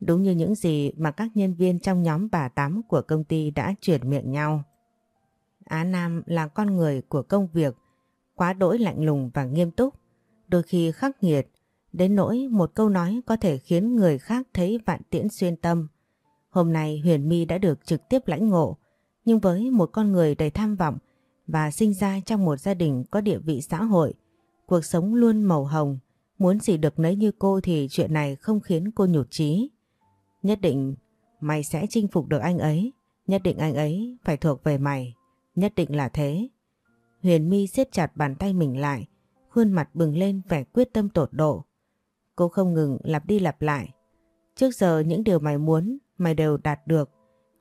Đúng như những gì mà các nhân viên trong nhóm bà Tám của công ty đã chuyển miệng nhau. Á Nam là con người của công việc, quá đỗi lạnh lùng và nghiêm túc, đôi khi khắc nghiệt, đến nỗi một câu nói có thể khiến người khác thấy vạn tiễn xuyên tâm. Hôm nay Huyền My đã được trực tiếp lãnh ngộ, nhưng với một con người đầy tham vọng và sinh ra trong một gia đình có địa vị xã hội, cuộc sống luôn màu hồng, muốn gì được nấy như cô thì chuyện này không khiến cô nhụt chí. Nhất định mày sẽ chinh phục được anh ấy, nhất định anh ấy phải thuộc về mày, nhất định là thế. Huyền My siết chặt bàn tay mình lại, khuôn mặt bừng lên vẻ quyết tâm tột độ. Cô không ngừng lặp đi lặp lại. Trước giờ những điều mày muốn, mày đều đạt được,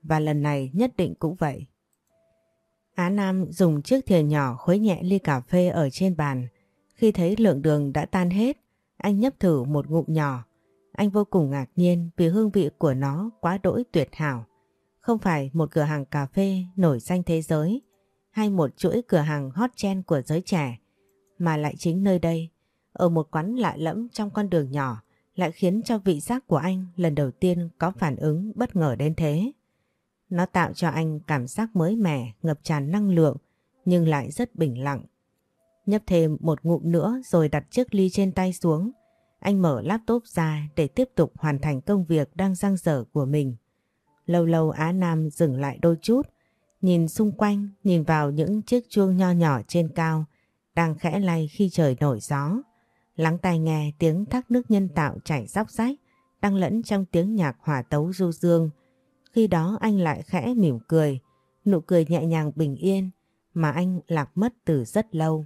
và lần này nhất định cũng vậy. Á Nam dùng chiếc thìa nhỏ khuấy nhẹ ly cà phê ở trên bàn. Khi thấy lượng đường đã tan hết, anh nhấp thử một ngụm nhỏ. Anh vô cùng ngạc nhiên vì hương vị của nó quá đỗi tuyệt hảo. Không phải một cửa hàng cà phê nổi danh thế giới hay một chuỗi cửa hàng hot trend của giới trẻ, mà lại chính nơi đây, ở một quán lạ lẫm trong con đường nhỏ, lại khiến cho vị giác của anh lần đầu tiên có phản ứng bất ngờ đến thế. Nó tạo cho anh cảm giác mới mẻ, ngập tràn năng lượng, nhưng lại rất bình lặng. Nhấp thêm một ngụm nữa rồi đặt chiếc ly trên tay xuống. Anh mở laptop ra để tiếp tục hoàn thành công việc đang dang dở của mình. Lâu lâu Á Nam dừng lại đôi chút, nhìn xung quanh, nhìn vào những chiếc chuông nho nhỏ trên cao, đang khẽ lay khi trời nổi gió. Lắng tai nghe tiếng thác nước nhân tạo chảy róc rách, đang lẫn trong tiếng nhạc hòa tấu du dương, khi đó anh lại khẽ mỉm cười, nụ cười nhẹ nhàng bình yên mà anh lạc mất từ rất lâu.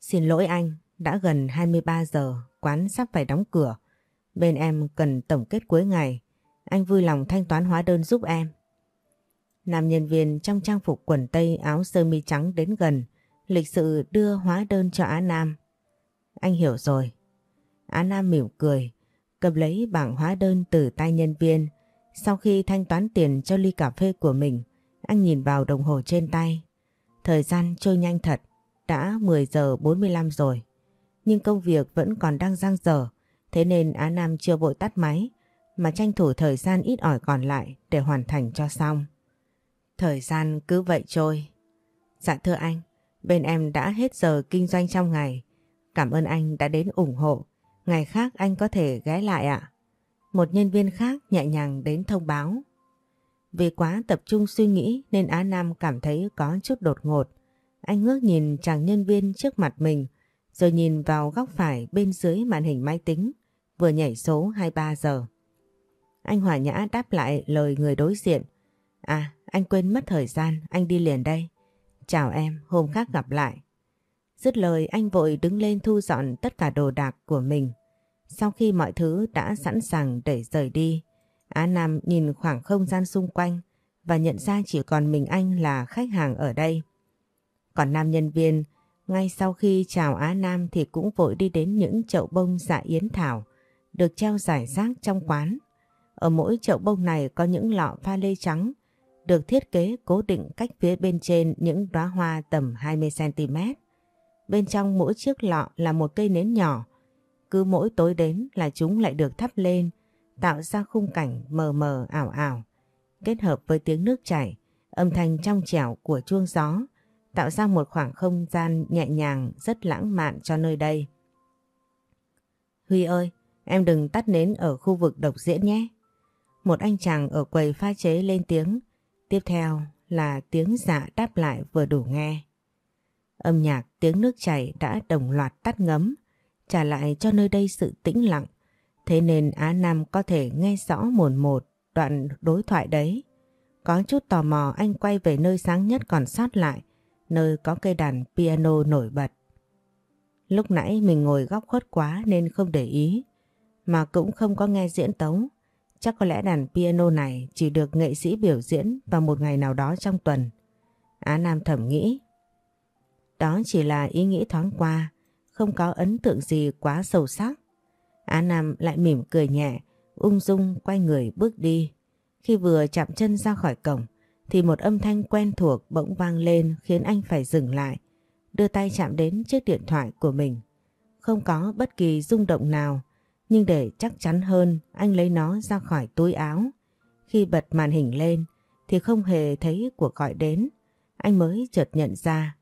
Xin lỗi anh, đã gần 23 giờ, quán sắp phải đóng cửa. Bên em cần tổng kết cuối ngày, anh vui lòng thanh toán hóa đơn giúp em. Nam nhân viên trong trang phục quần tây áo sơ mi trắng đến gần, lịch sự đưa hóa đơn cho Á Nam. Anh hiểu rồi. Á Nam mỉm cười, cầm lấy bảng hóa đơn từ tay nhân viên, sau khi thanh toán tiền cho ly cà phê của mình, anh nhìn vào đồng hồ trên tay. Thời gian trôi nhanh thật, đã 10 giờ 45 rồi. Nhưng công việc vẫn còn đang giang dở, thế nên Á Nam chưa vội tắt máy, mà tranh thủ thời gian ít ỏi còn lại để hoàn thành cho xong. Thời gian cứ vậy trôi. Dạ thưa anh, bên em đã hết giờ kinh doanh trong ngày. Cảm ơn anh đã đến ủng hộ. Ngày khác anh có thể ghé lại ạ. Một nhân viên khác nhẹ nhàng đến thông báo. Vì quá tập trung suy nghĩ nên Á Nam cảm thấy có chút đột ngột. Anh ngước nhìn chàng nhân viên trước mặt mình rồi nhìn vào góc phải bên dưới màn hình máy tính vừa nhảy số 23 giờ. Anh hòa nhã đáp lại lời người đối diện. À, anh quên mất thời gian, anh đi liền đây. Chào em, hôm khác gặp lại. Dứt lời anh vội đứng lên thu dọn tất cả đồ đạc của mình. Sau khi mọi thứ đã sẵn sàng để rời đi, Á Nam nhìn khoảng không gian xung quanh và nhận ra chỉ còn mình anh là khách hàng ở đây. Còn nam nhân viên, ngay sau khi chào Á Nam thì cũng vội đi đến những chậu bông dạ yến thảo được treo rải rác trong quán. Ở mỗi chậu bông này có những lọ pha lê trắng được thiết kế cố định cách phía bên trên những đóa hoa tầm 20cm. Bên trong mỗi chiếc lọ là một cây nến nhỏ cứ mỗi tối đến là chúng lại được thắp lên, tạo ra khung cảnh mờ mờ ảo ảo. Kết hợp với tiếng nước chảy, âm thanh trong trẻo của chuông gió, tạo ra một khoảng không gian nhẹ nhàng rất lãng mạn cho nơi đây. Huy ơi, em đừng tắt nến ở khu vực độc diễn nhé. Một anh chàng ở quầy pha chế lên tiếng, tiếp theo là tiếng dạ đáp lại vừa đủ nghe. Âm nhạc tiếng nước chảy đã đồng loạt tắt ngấm, trả lại cho nơi đây sự tĩnh lặng. Thế nên Á Nam có thể nghe rõ mồn một đoạn đối thoại đấy. Có chút tò mò anh quay về nơi sáng nhất còn sót lại, nơi có cây đàn piano nổi bật. Lúc nãy mình ngồi góc khuất quá nên không để ý, mà cũng không có nghe diễn tấu. Chắc có lẽ đàn piano này chỉ được nghệ sĩ biểu diễn vào một ngày nào đó trong tuần. Á Nam thầm nghĩ. Đó chỉ là ý nghĩ thoáng qua, không có ấn tượng gì quá sâu sắc. Á Nam lại mỉm cười nhẹ, ung dung quay người bước đi. Khi vừa chạm chân ra khỏi cổng, thì một âm thanh quen thuộc bỗng vang lên khiến anh phải dừng lại, đưa tay chạm đến chiếc điện thoại của mình. Không có bất kỳ rung động nào, nhưng để chắc chắn hơn anh lấy nó ra khỏi túi áo. Khi bật màn hình lên thì không hề thấy cuộc gọi đến, anh mới chợt nhận ra.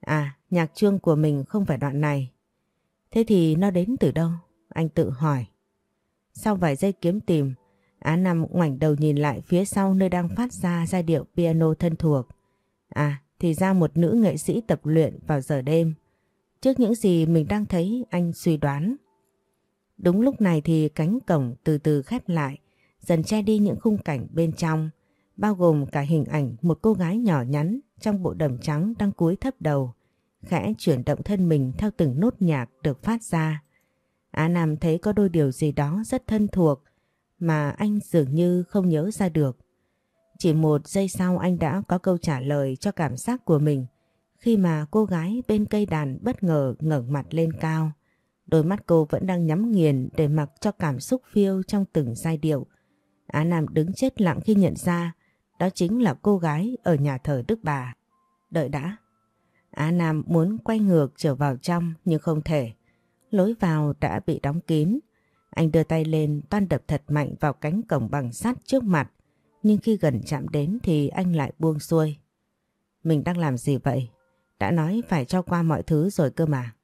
À, nhạc chương của mình không phải đoạn này. Thế thì nó đến từ đâu? Anh tự hỏi. Sau vài giây kiếm tìm, Á Nam ngoảnh đầu nhìn lại phía sau nơi đang phát ra giai điệu piano thân thuộc. À, thì ra một nữ nghệ sĩ tập luyện vào giờ đêm. Trước những gì mình đang thấy anh suy đoán. Đúng lúc này thì cánh cổng từ từ khép lại, dần che đi những khung cảnh bên trong, bao gồm cả hình ảnh một cô gái nhỏ nhắn trong bộ đầm trắng đang cúi thấp đầu, khẽ chuyển động thân mình theo từng nốt nhạc được phát ra. Á Nam thấy có đôi điều gì đó rất thân thuộc mà anh dường như không nhớ ra được. Chỉ một giây sau anh đã có câu trả lời cho cảm giác của mình khi mà cô gái bên cây đàn bất ngờ ngẩng mặt lên cao. Đôi mắt cô vẫn đang nhắm nghiền để mặc cho cảm xúc phiêu trong từng giai điệu. Á Nam đứng chết lặng khi nhận ra đó chính là cô gái ở nhà thờ Đức Bà. Đợi đã. Á Nam muốn quay ngược trở vào trong nhưng không thể. Lối vào đã bị đóng kín. Anh đưa tay lên toan đập thật mạnh vào cánh cổng bằng sắt trước mặt. Nhưng khi gần chạm đến thì anh lại buông xuôi. Mình đang làm gì vậy? Đã nói phải cho qua mọi thứ rồi cơ mà.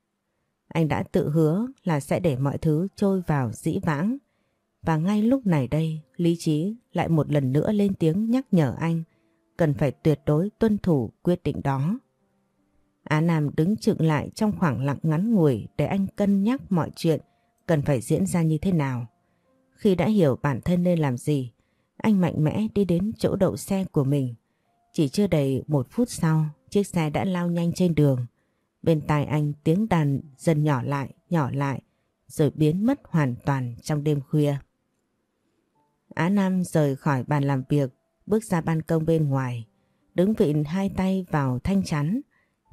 Anh đã tự hứa là sẽ để mọi thứ trôi vào dĩ vãng. Và ngay lúc này đây, lý trí lại một lần nữa lên tiếng nhắc nhở anh cần phải tuyệt đối tuân thủ quyết định đó. Á Nam đứng chựng lại trong khoảng lặng ngắn ngủi để anh cân nhắc mọi chuyện cần phải diễn ra như thế nào. Khi đã hiểu bản thân nên làm gì, anh mạnh mẽ đi đến chỗ đậu xe của mình. Chỉ chưa đầy một phút sau, chiếc xe đã lao nhanh trên đường. Bên tai anh tiếng đàn dần nhỏ lại, nhỏ lại, rồi biến mất hoàn toàn trong đêm khuya. Á Nam rời khỏi bàn làm việc, bước ra ban công bên ngoài, đứng vịn hai tay vào thanh chắn,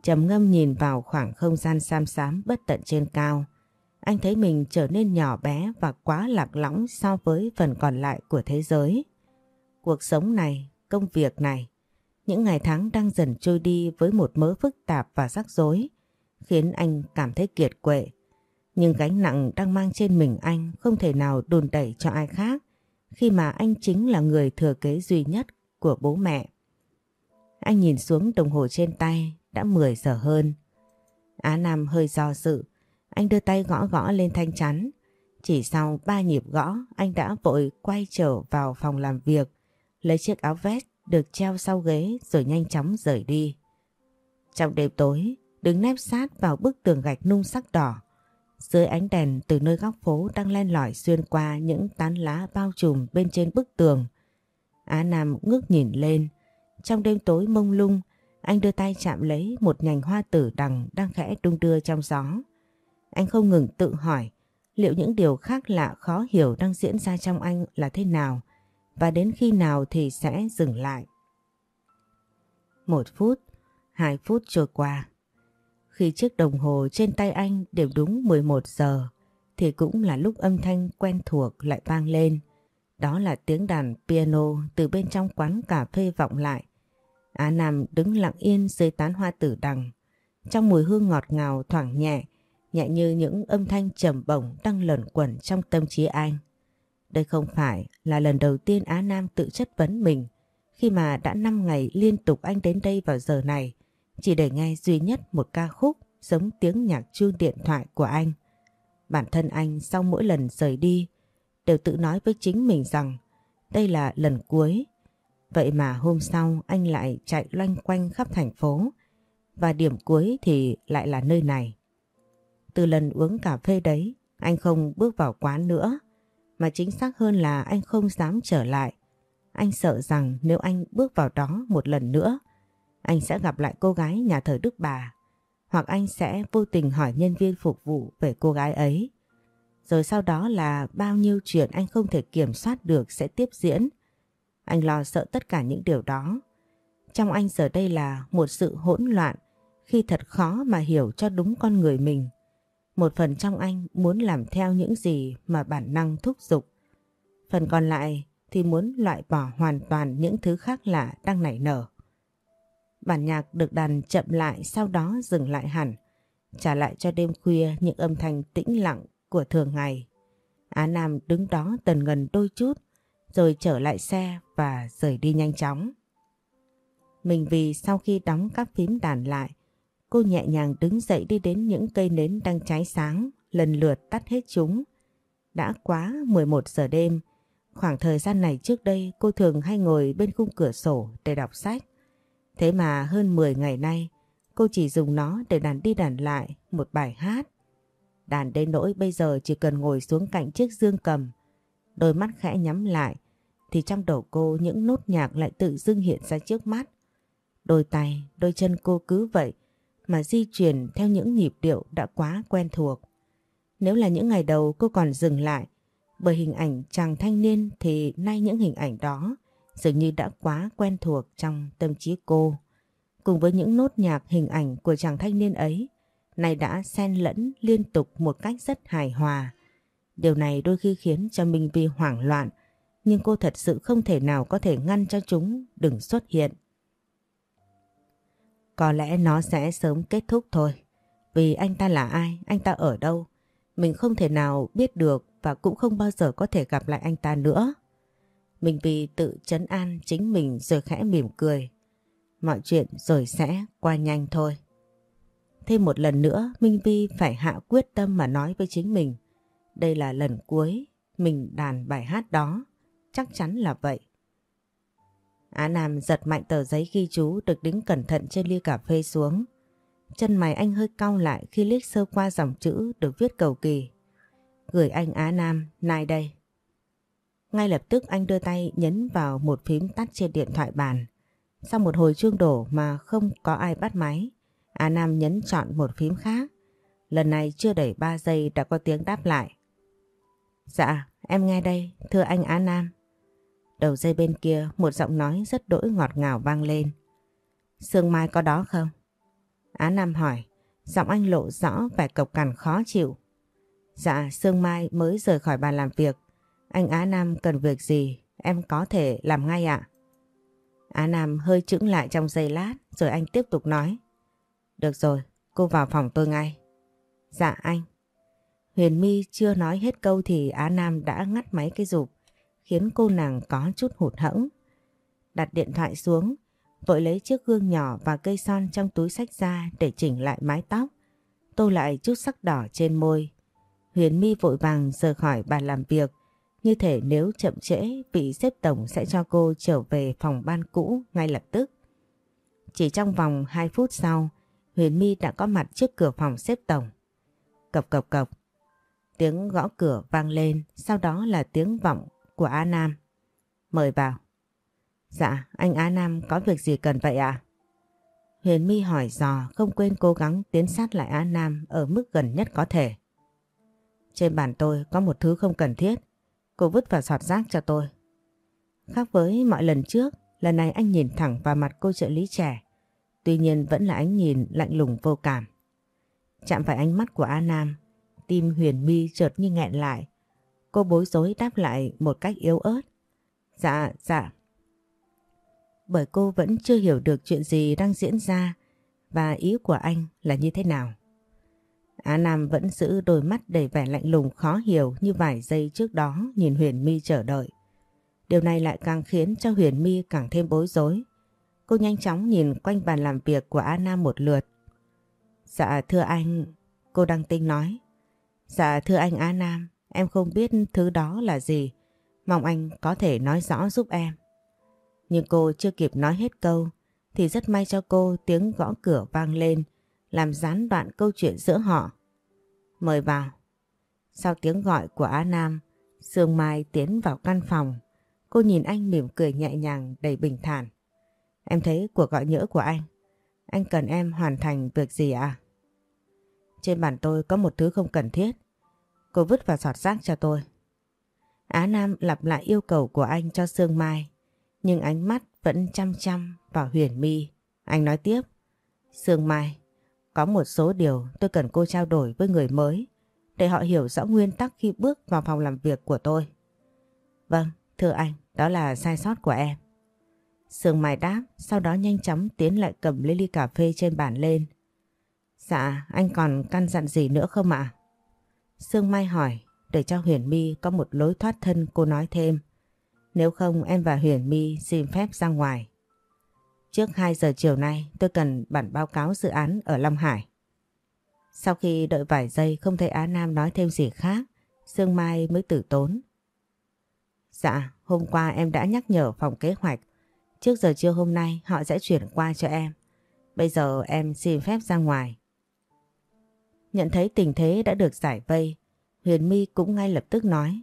trầm ngâm nhìn vào khoảng không gian xám xám bất tận trên cao. Anh thấy mình trở nên nhỏ bé và quá lạc lõng so với phần còn lại của thế giới. Cuộc sống này, công việc này, những ngày tháng đang dần trôi đi với một mớ phức tạp và rắc rối, khiến anh cảm thấy kiệt quệ. Nhưng gánh nặng đang mang trên mình anh không thể nào đùn đẩy cho ai khác khi mà anh chính là người thừa kế duy nhất của bố mẹ. Anh nhìn xuống đồng hồ trên tay đã 10 giờ hơn. Á Nam hơi do dự, anh đưa tay gõ gõ lên thanh chắn. Chỉ sau ba nhịp gõ anh đã vội quay trở vào phòng làm việc, lấy chiếc áo vest được treo sau ghế rồi nhanh chóng rời đi. Trong đêm tối, đứng nép sát vào bức tường gạch nung sắc đỏ, dưới ánh đèn từ nơi góc phố đang len lỏi xuyên qua những tán lá bao trùm bên trên bức tường. Á Nam ngước nhìn lên. Trong đêm tối mông lung, anh đưa tay chạm lấy một nhành hoa tử đằng đang khẽ đung đưa trong gió. Anh không ngừng tự hỏi liệu những điều khác lạ khó hiểu đang diễn ra trong anh là thế nào và đến khi nào thì sẽ dừng lại. Một phút, hai phút trôi qua. Khi chiếc đồng hồ trên tay anh đều đúng 11 giờ thì cũng là lúc âm thanh quen thuộc lại vang lên. Đó là tiếng đàn piano từ bên trong quán cà phê vọng lại. Á Nam đứng lặng yên dưới tán hoa tử đằng. Trong mùi hương ngọt ngào thoảng nhẹ, nhẹ như những âm thanh trầm bổng đang lẩn quẩn trong tâm trí anh. Đây không phải là lần đầu tiên Á Nam tự chất vấn mình khi mà đã 5 ngày liên tục anh đến đây vào giờ này chỉ để nghe duy nhất một ca khúc giống tiếng nhạc chuông điện thoại của anh. Bản thân anh sau mỗi lần rời đi đều tự nói với chính mình rằng đây là lần cuối. Vậy mà hôm sau anh lại chạy loanh quanh khắp thành phố và điểm cuối thì lại là nơi này. Từ lần uống cà phê đấy, anh không bước vào quán nữa, mà chính xác hơn là anh không dám trở lại. Anh sợ rằng nếu anh bước vào đó một lần nữa, anh sẽ gặp lại cô gái nhà thờ Đức Bà, hoặc anh sẽ vô tình hỏi nhân viên phục vụ về cô gái ấy. Rồi sau đó là bao nhiêu chuyện anh không thể kiểm soát được sẽ tiếp diễn. Anh lo sợ tất cả những điều đó. Trong anh giờ đây là một sự hỗn loạn khi thật khó mà hiểu cho đúng con người mình. Một phần trong anh muốn làm theo những gì mà bản năng thúc giục. Phần còn lại thì muốn loại bỏ hoàn toàn những thứ khác lạ đang nảy nở. Bản nhạc được đàn chậm lại sau đó dừng lại hẳn, trả lại cho đêm khuya những âm thanh tĩnh lặng của thường ngày. Á Nam đứng đó tần ngần đôi chút, rồi trở lại xe và rời đi nhanh chóng. Mình vì sau khi đóng các phím đàn lại, cô nhẹ nhàng đứng dậy đi đến những cây nến đang cháy sáng, lần lượt tắt hết chúng. Đã quá 11 giờ đêm, khoảng thời gian này trước đây cô thường hay ngồi bên khung cửa sổ để đọc sách. Thế mà hơn 10 ngày nay, cô chỉ dùng nó để đàn đi đàn lại một bài hát. Đàn đến nỗi bây giờ chỉ cần ngồi xuống cạnh chiếc dương cầm, đôi mắt khẽ nhắm lại, thì trong đầu cô những nốt nhạc lại tự dưng hiện ra trước mắt. Đôi tay, đôi chân cô cứ vậy mà di chuyển theo những nhịp điệu đã quá quen thuộc. Nếu là những ngày đầu cô còn dừng lại bởi hình ảnh chàng thanh niên thì nay những hình ảnh đó dường như đã quá quen thuộc trong tâm trí cô. Cùng với những nốt nhạc hình ảnh của chàng thanh niên ấy nay đã xen lẫn liên tục một cách rất hài hòa. Điều này đôi khi khiến cho Minh Vi hoảng loạn nhưng cô thật sự không thể nào có thể ngăn cho chúng đừng xuất hiện. Có lẽ nó sẽ sớm kết thúc thôi. Vì anh ta là ai, anh ta ở đâu, mình không thể nào biết được và cũng không bao giờ có thể gặp lại anh ta nữa. Mình vì tự chấn an chính mình rồi khẽ mỉm cười. Mọi chuyện rồi sẽ qua nhanh thôi. Thêm một lần nữa Minh Vi phải hạ quyết tâm mà nói với chính mình. Đây là lần cuối mình đàn bài hát đó. Chắc chắn là vậy. Á Nam giật mạnh tờ giấy ghi chú được đính cẩn thận trên ly cà phê xuống. Chân mày anh hơi cau lại khi liếc sơ qua dòng chữ được viết cầu kỳ. Gửi anh Á Nam, nay đây. Ngay lập tức anh đưa tay nhấn vào một phím tắt trên điện thoại bàn. Sau một hồi chuông đổ mà không có ai bắt máy, Á Nam nhấn chọn một phím khác. Lần này chưa đầy 3 giây đã có tiếng đáp lại. Dạ, em nghe đây, thưa anh Á Nam. Đầu dây bên kia một giọng nói rất đỗi ngọt ngào vang lên. Sương Mai có đó không? Á Nam hỏi, giọng anh lộ rõ vẻ cộc cằn khó chịu. Dạ, Sương Mai mới rời khỏi bàn làm việc. Anh Á Nam cần việc gì, em có thể làm ngay ạ. Á Nam hơi chững lại trong giây lát rồi anh tiếp tục nói. Được rồi, cô vào phòng tôi ngay. Dạ anh. Huyền My chưa nói hết câu thì Á Nam đã ngắt máy cái rụp khiến cô nàng có chút hụt hẫng. Đặt điện thoại xuống, vội lấy chiếc gương nhỏ và cây son trong túi sách ra để chỉnh lại mái tóc. Tô lại chút sắc đỏ trên môi. Huyền My vội vàng rời khỏi bàn làm việc, như thể nếu chậm trễ vị xếp tổng sẽ cho cô trở về phòng ban cũ ngay lập tức. Chỉ trong vòng 2 phút sau, Huyền My đã có mặt trước cửa phòng xếp tổng. Cộc cộc cộc. Tiếng gõ cửa vang lên, sau đó là tiếng vọng của Á Nam. Mời vào. Dạ, anh Á Nam có việc gì cần vậy ạ? À? Huyền My hỏi dò không quên cố gắng tiến sát lại Á Nam ở mức gần nhất có thể. Trên bàn tôi có một thứ không cần thiết. Cô vứt vào sọt rác cho tôi. Khác với mọi lần trước, lần này anh nhìn thẳng vào mặt cô trợ lý trẻ. Tuy nhiên vẫn là ánh nhìn lạnh lùng vô cảm. Chạm phải ánh mắt của A Nam, tim Huyền My chợt như nghẹn lại. Cô bối rối đáp lại một cách yếu ớt. Dạ, dạ. Bởi cô vẫn chưa hiểu được chuyện gì đang diễn ra và ý của anh là như thế nào. Á Nam vẫn giữ đôi mắt đầy vẻ lạnh lùng khó hiểu như vài giây trước đó nhìn Huyền My chờ đợi. Điều này lại càng khiến cho Huyền My càng thêm bối rối. Cô nhanh chóng nhìn quanh bàn làm việc của Á Nam một lượt. Dạ thưa anh, cô đang Tinh nói. Dạ thưa anh Á Nam, Em không biết thứ đó là gì. Mong anh có thể nói rõ giúp em. Nhưng cô chưa kịp nói hết câu thì rất may cho cô tiếng gõ cửa vang lên làm gián đoạn câu chuyện giữa họ. Mời vào. Sau tiếng gọi của Á Nam, Sương Mai tiến vào căn phòng. Cô nhìn anh mỉm cười nhẹ nhàng đầy bình thản. Em thấy cuộc gọi nhỡ của anh. Anh cần em hoàn thành việc gì à? Trên bàn tôi có một thứ không cần thiết. Cô vứt vào sọt rác cho tôi. Á Nam lặp lại yêu cầu của anh cho Sương Mai. Nhưng ánh mắt vẫn chăm chăm vào Huyền Mi. Anh nói tiếp. Sương Mai, có một số điều tôi cần cô trao đổi với người mới để họ hiểu rõ nguyên tắc khi bước vào phòng làm việc của tôi. Vâng, Thưa anh, đó là sai sót của em. Sương Mai đáp, sau đó nhanh chóng tiến lại cầm lấy ly cà phê trên bàn lên. Dạ, anh còn căn dặn gì nữa không ạ? Sương Mai hỏi, để cho Huyền My có một lối thoát thân cô nói thêm. Nếu không em và Huyền My xin phép ra ngoài. Trước 2 giờ chiều nay tôi cần bản báo cáo dự án ở Long Hải. Sau khi đợi vài giây không thấy Á Nam nói thêm gì khác, Sương Mai mới tử tốn. Dạ, hôm qua em đã nhắc nhở phòng kế hoạch. Trước giờ trưa hôm nay họ sẽ chuyển qua cho em. Bây giờ em xin phép ra ngoài. Nhận thấy tình thế đã được giải vây, Huyền My cũng ngay lập tức nói.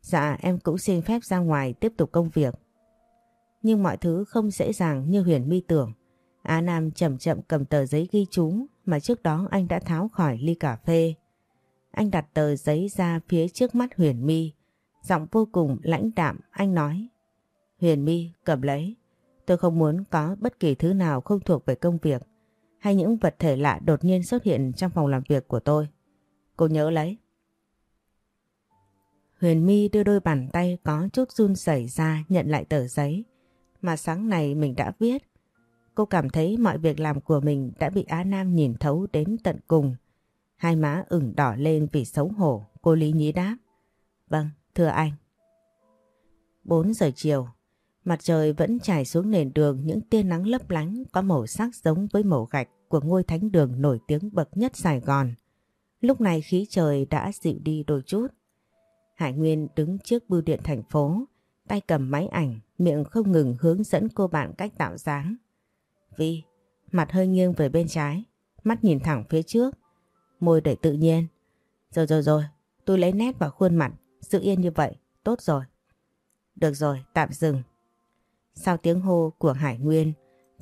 Dạ em cũng xin phép ra ngoài tiếp tục công việc. Nhưng mọi thứ không dễ dàng như Huyền My tưởng. Á Nam chậm chậm cầm tờ giấy ghi chú mà trước đó anh đã tháo khỏi ly cà phê. Anh đặt tờ giấy ra phía trước mắt Huyền My, giọng vô cùng lãnh đạm anh nói. Huyền My cầm lấy, tôi không muốn có bất kỳ thứ nào không thuộc về công việc hay những vật thể lạ đột nhiên xuất hiện trong phòng làm việc của tôi. Cô nhớ lấy. Huyền My đưa đôi bàn tay có chút run rẩy ra nhận lại tờ giấy mà sáng này mình đã viết. Cô cảm thấy mọi việc làm của mình đã bị Á Nam nhìn thấu đến tận cùng. Hai má ửng đỏ lên vì xấu hổ, cô Lý nhí đáp. Vâng, thưa anh. 4 giờ chiều, mặt trời vẫn trải xuống nền đường những tia nắng lấp lánh có màu sắc giống với màu gạch của ngôi thánh đường nổi tiếng bậc nhất Sài Gòn. Lúc này khí trời đã dịu đi đôi chút. Hải Nguyên đứng trước bưu điện thành phố, tay cầm máy ảnh, miệng không ngừng hướng dẫn cô bạn cách tạo dáng. Vi, mặt hơi nghiêng về bên trái, mắt nhìn thẳng phía trước, môi để tự nhiên. Rồi rồi rồi, tôi lấy nét vào khuôn mặt, giữ yên như vậy, tốt rồi. Được rồi, tạm dừng. Sau tiếng hô của Hải Nguyên,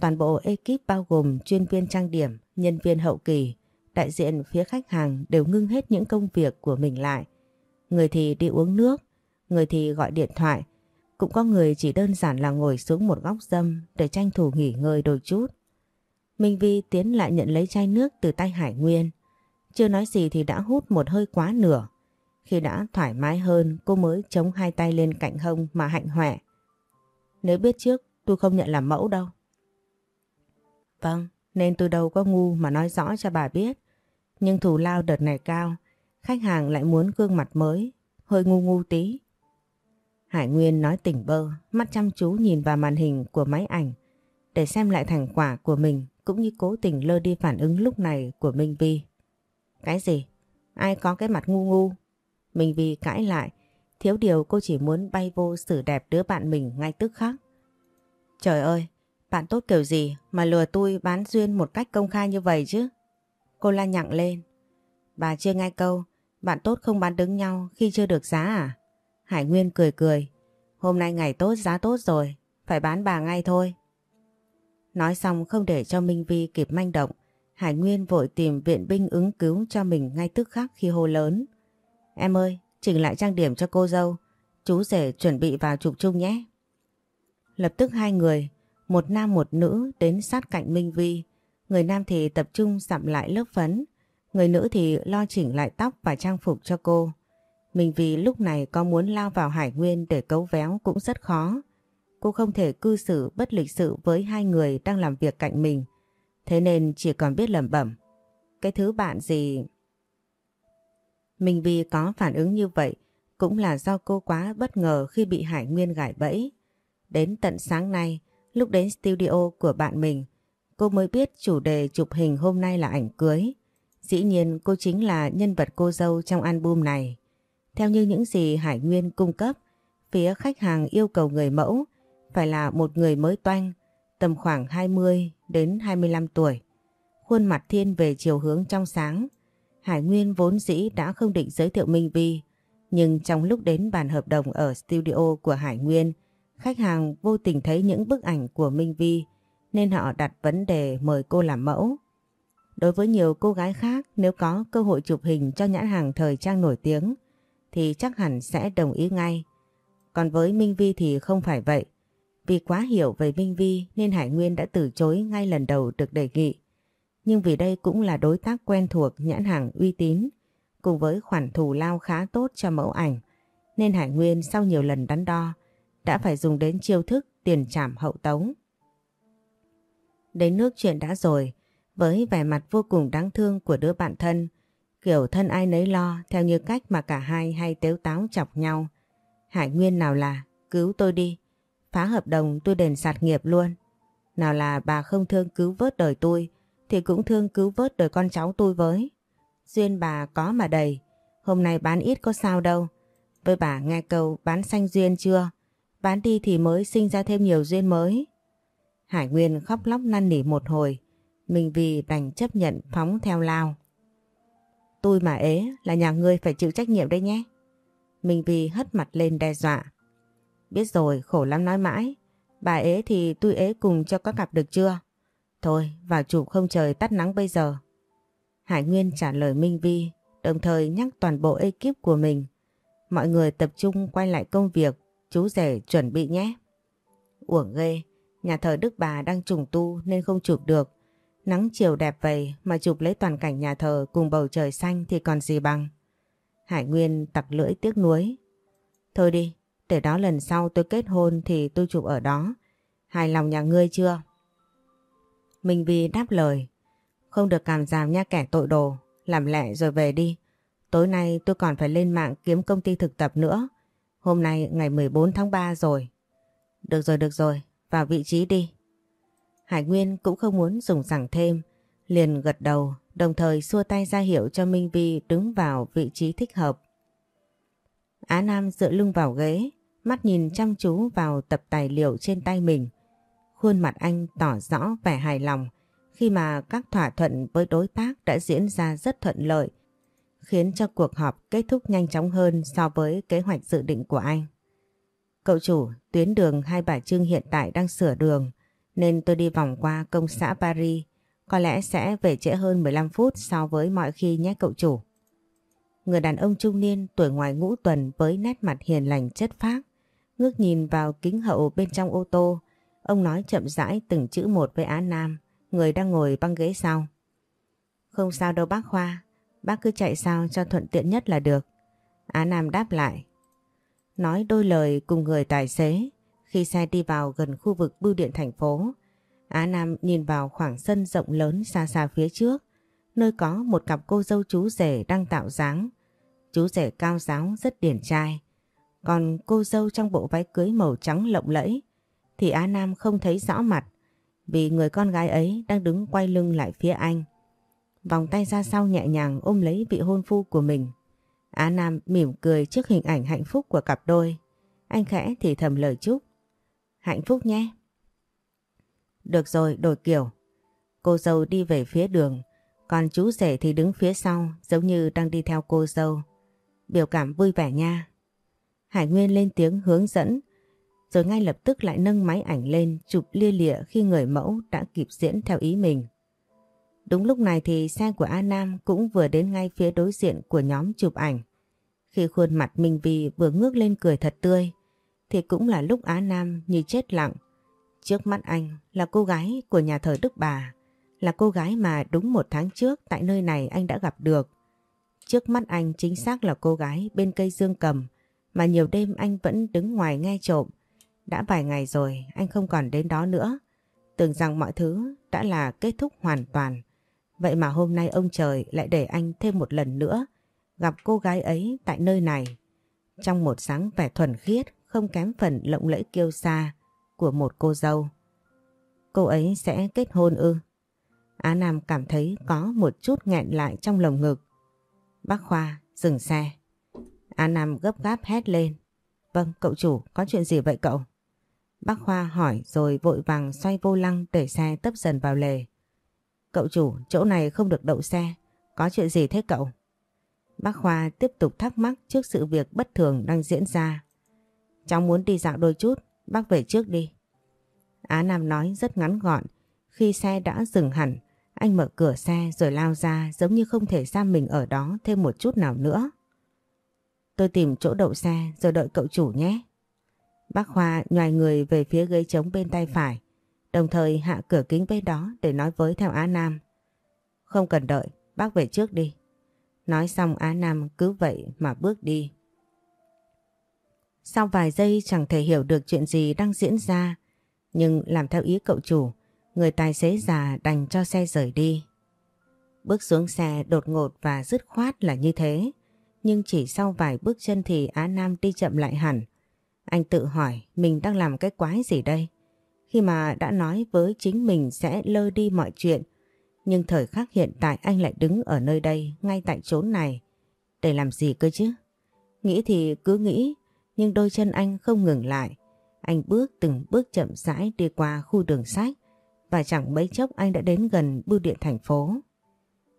toàn bộ ekip bao gồm chuyên viên trang điểm, nhân viên hậu kỳ, đại diện phía khách hàng đều ngưng hết những công việc của mình lại. Người thì đi uống nước, người thì gọi điện thoại, cũng có người chỉ đơn giản là ngồi xuống một góc dâm để tranh thủ nghỉ ngơi đôi chút. Minh Vi tiến lại nhận lấy chai nước từ tay Hải Nguyên. Chưa nói gì thì đã hút một hơi quá nửa. Khi đã thoải mái hơn cô mới chống hai tay lên cạnh hông mà hạnh hoẹ. Nếu biết trước tôi không nhận làm mẫu đâu. Vâng, nên tôi đâu có ngu mà nói rõ cho bà biết. Nhưng thù lao đợt này cao, khách hàng lại muốn gương mặt mới, hơi ngu ngu tí. Hải Nguyên nói tỉnh bơ, mắt chăm chú nhìn vào màn hình của máy ảnh để xem lại thành quả của mình cũng như cố tình lơ đi phản ứng lúc này của Minh Vi. Cái gì? Ai có cái mặt ngu ngu? Minh Vi cãi lại, thiếu điều cô chỉ muốn bay vô xử đẹp đứa bạn mình ngay tức khắc. Trời ơi, bạn tốt kiểu gì mà lừa tôi bán duyên một cách công khai như vậy chứ? Cô la nhặng lên. Bà chưa nghe câu, bạn tốt không bán đứng nhau khi chưa được giá à? Hải Nguyên cười cười. Hôm nay ngày tốt giá tốt rồi, phải bán bà ngay thôi. Nói xong không để cho Minh Vi kịp manh động, Hải Nguyên vội tìm viện binh ứng cứu cho mình ngay tức khắc khi hô lớn. Em ơi, chỉnh lại trang điểm cho cô dâu, chú rể chuẩn bị vào chụp chung nhé. Lập tức hai người, một nam một nữ đến sát cạnh Minh Vi. Người nam thì tập trung sạm lại lớp phấn, người nữ thì lo chỉnh lại tóc và trang phục cho cô. Mình vì lúc này có muốn lao vào Hải Nguyên để cấu véo cũng rất khó. Cô không thể cư xử bất lịch sự với hai người đang làm việc cạnh mình. Thế nên chỉ còn biết lẩm bẩm. Cái thứ bạn gì... Mình vì có phản ứng như vậy cũng là do cô quá bất ngờ khi bị Hải Nguyên gài bẫy. Đến tận sáng nay, lúc đến studio của bạn mình, cô mới biết chủ đề chụp hình hôm nay là ảnh cưới. Dĩ nhiên cô chính là nhân vật cô dâu trong album này. Theo như những gì Hải Nguyên cung cấp, phía khách hàng yêu cầu người mẫu phải là một người mới toanh, tầm khoảng 20 đến 25 tuổi. Khuôn mặt thiên về chiều hướng trong sáng. Hải Nguyên vốn dĩ đã không định giới thiệu Minh Vi, nhưng trong lúc đến bàn hợp đồng ở studio của Hải Nguyên, khách hàng vô tình thấy những bức ảnh của Minh Vi nên họ đặt vấn đề mời cô làm mẫu. Đối với nhiều cô gái khác, nếu có cơ hội chụp hình cho nhãn hàng thời trang nổi tiếng, thì chắc hẳn sẽ đồng ý ngay. Còn với Minh Vi thì không phải vậy. Vì quá hiểu về Minh Vi nên Hải Nguyên đã từ chối ngay lần đầu được đề nghị. Nhưng vì đây cũng là đối tác quen thuộc nhãn hàng uy tín cùng với khoản thù lao khá tốt cho mẫu ảnh nên Hải Nguyên sau nhiều lần đắn đo đã phải dùng đến chiêu thức tiền trảm hậu tống Đến nước chuyện đã rồi, với vẻ mặt vô cùng đáng thương của đứa bạn thân, kiểu thân ai nấy lo theo như cách mà cả hai hay tếu táo chọc nhau. Hải Nguyên nào là, cứu tôi đi, phá hợp đồng tôi đền sạt nghiệp luôn. Nào là bà không thương cứu vớt đời tôi, thì cũng thương cứu vớt đời con cháu tôi với. Duyên bà có mà đầy, hôm nay bán ít có sao đâu. Với bà nghe câu bán xanh duyên chưa? Bán đi thì mới sinh ra thêm nhiều duyên mới. Hải Nguyên khóc lóc năn nỉ một hồi, mình vì đành chấp nhận phóng theo lao. Tôi mà ế là nhà ngươi phải chịu trách nhiệm đấy nhé. Mình vì hất mặt lên đe dọa. Biết rồi, khổ lắm nói mãi. Bà ế thì tôi ế cùng cho các cặp được chưa? Thôi, vào chụp không trời tắt nắng bây giờ. Hải Nguyên trả lời Minh Vi, đồng thời nhắc toàn bộ ekip của mình. Mọi người tập trung quay lại công việc, chú rể chuẩn bị nhé. Uổng ghê, nhà thờ Đức Bà đang trùng tu nên không chụp được. Nắng chiều đẹp vậy mà chụp lấy toàn cảnh nhà thờ cùng bầu trời xanh thì còn gì bằng. Hải Nguyên tặc lưỡi tiếc nuối. Thôi đi, để đó lần sau tôi kết hôn thì tôi chụp ở đó. Hài lòng nhà ngươi chưa? Minh Vi đáp lời. Không được cảm giảm nha kẻ tội đồ. Làm lẹ rồi về đi. Tối nay tôi còn phải lên mạng kiếm công ty thực tập nữa. Hôm nay ngày 14 tháng 3 rồi. Được rồi, được rồi. Vào vị trí đi. Hải Nguyên cũng không muốn dùng rằng thêm. Liền gật đầu, đồng thời xua tay ra hiệu cho Minh Vi đứng vào vị trí thích hợp. Á Nam dựa lưng vào ghế, mắt nhìn chăm chú vào tập tài liệu trên tay mình. Khuôn mặt anh tỏ rõ vẻ hài lòng khi mà các thỏa thuận với đối tác đã diễn ra rất thuận lợi, khiến cho cuộc họp kết thúc nhanh chóng hơn so với kế hoạch dự định của anh. Cậu chủ, tuyến đường Hai Bà Trưng hiện tại đang sửa đường, nên tôi đi vòng qua công xã Paris, có lẽ sẽ về trễ hơn 15 phút so với mọi khi nhé cậu chủ. Người đàn ông trung niên tuổi ngoài ngũ tuần với nét mặt hiền lành chất phác, ngước nhìn vào kính hậu bên trong ô tô, ông nói chậm rãi từng chữ một với Á Nam, người đang ngồi băng ghế sau. Không sao đâu bác Khoa, bác cứ chạy sao cho thuận tiện nhất là được. Á Nam đáp lại. Nói đôi lời cùng người tài xế, khi xe đi vào gần khu vực bưu điện thành phố, Á Nam nhìn vào khoảng sân rộng lớn xa xa phía trước, nơi có một cặp cô dâu chú rể đang tạo dáng. Chú rể cao giáo rất điển trai, còn cô dâu trong bộ váy cưới màu trắng lộng lẫy thì Á Nam không thấy rõ mặt vì người con gái ấy đang đứng quay lưng lại phía anh. Vòng tay ra sau nhẹ nhàng ôm lấy vị hôn phu của mình. Á Nam mỉm cười trước hình ảnh hạnh phúc của cặp đôi. Anh khẽ thì thầm lời chúc. Hạnh phúc nhé. Được rồi, đổi kiểu. Cô dâu đi về phía đường, còn chú rể thì đứng phía sau giống như đang đi theo cô dâu. Biểu cảm vui vẻ nha. Hải Nguyên lên tiếng hướng dẫn, rồi ngay lập tức lại nâng máy ảnh lên chụp lia lịa khi người mẫu đã kịp diễn theo ý mình. Đúng lúc này thì xe của A Nam cũng vừa đến ngay phía đối diện của nhóm chụp ảnh. Khi khuôn mặt Minh Vi vừa ngước lên cười thật tươi, thì cũng là lúc Á Nam như chết lặng. Trước mắt anh là cô gái của nhà thờ Đức Bà, là cô gái mà đúng một tháng trước tại nơi này anh đã gặp được. Trước mắt anh chính xác là cô gái bên cây dương cầm mà nhiều đêm anh vẫn đứng ngoài nghe trộm. Đã vài ngày rồi anh không còn đến đó nữa. Tưởng rằng mọi thứ đã là kết thúc hoàn toàn. Vậy mà hôm nay ông trời lại để anh thêm một lần nữa gặp cô gái ấy tại nơi này. Trong một sáng vẻ thuần khiết không kém phần lộng lẫy kiêu xa của một cô dâu. Cô ấy sẽ kết hôn ư? Á Nam cảm thấy có một chút nghẹn lại trong lồng ngực. Bác Khoa, dừng xe. Á Nam gấp gáp hét lên. Vâng, cậu chủ, có chuyện gì vậy cậu? Bác Khoa hỏi rồi vội vàng xoay vô lăng để xe tấp dần vào lề. Cậu chủ, chỗ này không được đậu xe. Có chuyện gì thế cậu? Bác Khoa tiếp tục thắc mắc trước sự việc bất thường đang diễn ra. Cháu muốn đi dạo đôi chút, bác về trước đi. Á Nam nói rất ngắn gọn. Khi xe đã dừng hẳn, anh mở cửa xe rồi lao ra giống như không thể giam mình ở đó thêm một chút nào nữa. Tôi tìm chỗ đậu xe rồi đợi cậu chủ nhé. Bác Khoa nhòi người về phía ghế trống bên tay phải, đồng thời hạ cửa kính bên đó để nói với theo Á Nam. Không cần đợi, bác về trước đi. Nói xong Á Nam cứ vậy mà bước đi. Sau vài giây chẳng thể hiểu được chuyện gì đang diễn ra, nhưng làm theo ý cậu chủ, người tài xế già đành cho xe rời đi. Bước xuống xe đột ngột và dứt khoát là như thế, nhưng chỉ sau vài bước chân thì Á Nam đi chậm lại hẳn. Anh tự hỏi mình đang làm cái quái gì đây? Khi mà đã nói với chính mình sẽ lơ đi mọi chuyện, nhưng thời khắc hiện tại anh lại đứng ở nơi đây, ngay tại chốn này. Để làm gì cơ chứ? Nghĩ thì cứ nghĩ, nhưng đôi chân anh không ngừng lại. Anh bước từng bước chậm rãi đi qua khu đường sách và chẳng mấy chốc anh đã đến gần bưu điện thành phố.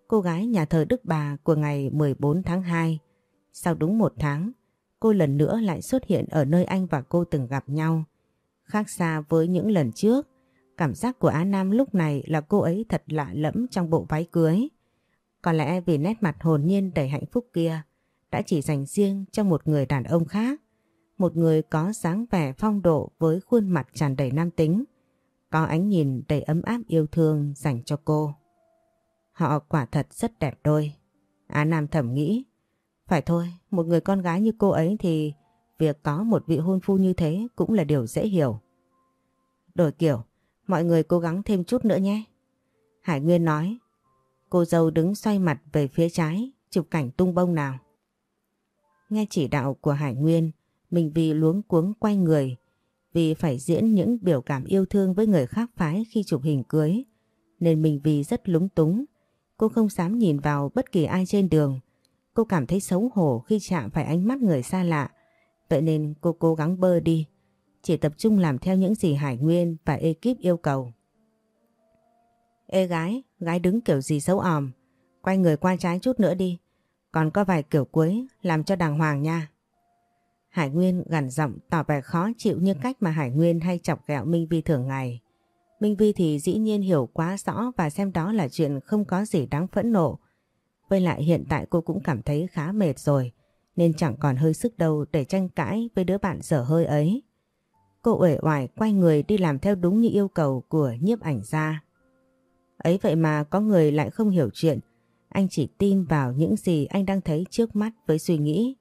Cô gái nhà thờ Đức Bà của ngày 14 tháng 2. Sau đúng một tháng, cô lần nữa lại xuất hiện ở nơi anh và cô từng gặp nhau. Khác xa với những lần trước, cảm giác của Á Nam lúc này là cô ấy thật lạ lẫm trong bộ váy cưới. Có lẽ vì nét mặt hồn nhiên đầy hạnh phúc kia đã chỉ dành riêng cho một người đàn ông khác. Một người có dáng vẻ phong độ với khuôn mặt tràn đầy nam tính. Có ánh nhìn đầy ấm áp yêu thương dành cho cô. Họ quả thật rất đẹp đôi. Á Nam thầm nghĩ. Phải thôi, một người con gái như cô ấy thì việc có một vị hôn phu như thế cũng là điều dễ hiểu. Đổi kiểu, mọi người cố gắng thêm chút nữa nhé. Hải Nguyên nói. Cô dâu đứng xoay mặt về phía trái, chụp cảnh tung bông nào. Nghe chỉ đạo của Hải Nguyên, mình vì luống cuống quay người, vì phải diễn những biểu cảm yêu thương với người khác phái khi chụp hình cưới, nên mình vì rất lúng túng. Cô không dám nhìn vào bất kỳ ai trên đường. Cô cảm thấy xấu hổ khi chạm phải ánh mắt người xa lạ. Vậy nên cô cố gắng bơ đi. Chỉ tập trung làm theo những gì Hải Nguyên và ekip yêu cầu. Ê gái, gái đứng kiểu gì xấu òm. Quay người qua trái chút nữa đi. Còn có vài kiểu cuối làm cho đàng hoàng nha. Hải Nguyên gằn giọng tỏ vẻ khó chịu như cách mà Hải Nguyên hay chọc ghẹo Minh Vi thường ngày. Minh Vi thì dĩ nhiên hiểu quá rõ và xem đó là chuyện không có gì đáng phẫn nộ. Với lại hiện tại cô cũng cảm thấy khá mệt rồi, nên chẳng còn hơi sức đâu để tranh cãi với đứa bạn dở hơi ấy. Cô uể oải quay người đi làm theo đúng như yêu cầu của nhiếp ảnh gia. Ấy vậy mà có người lại không hiểu chuyện, anh chỉ tin vào những gì anh đang thấy trước mắt với suy nghĩ.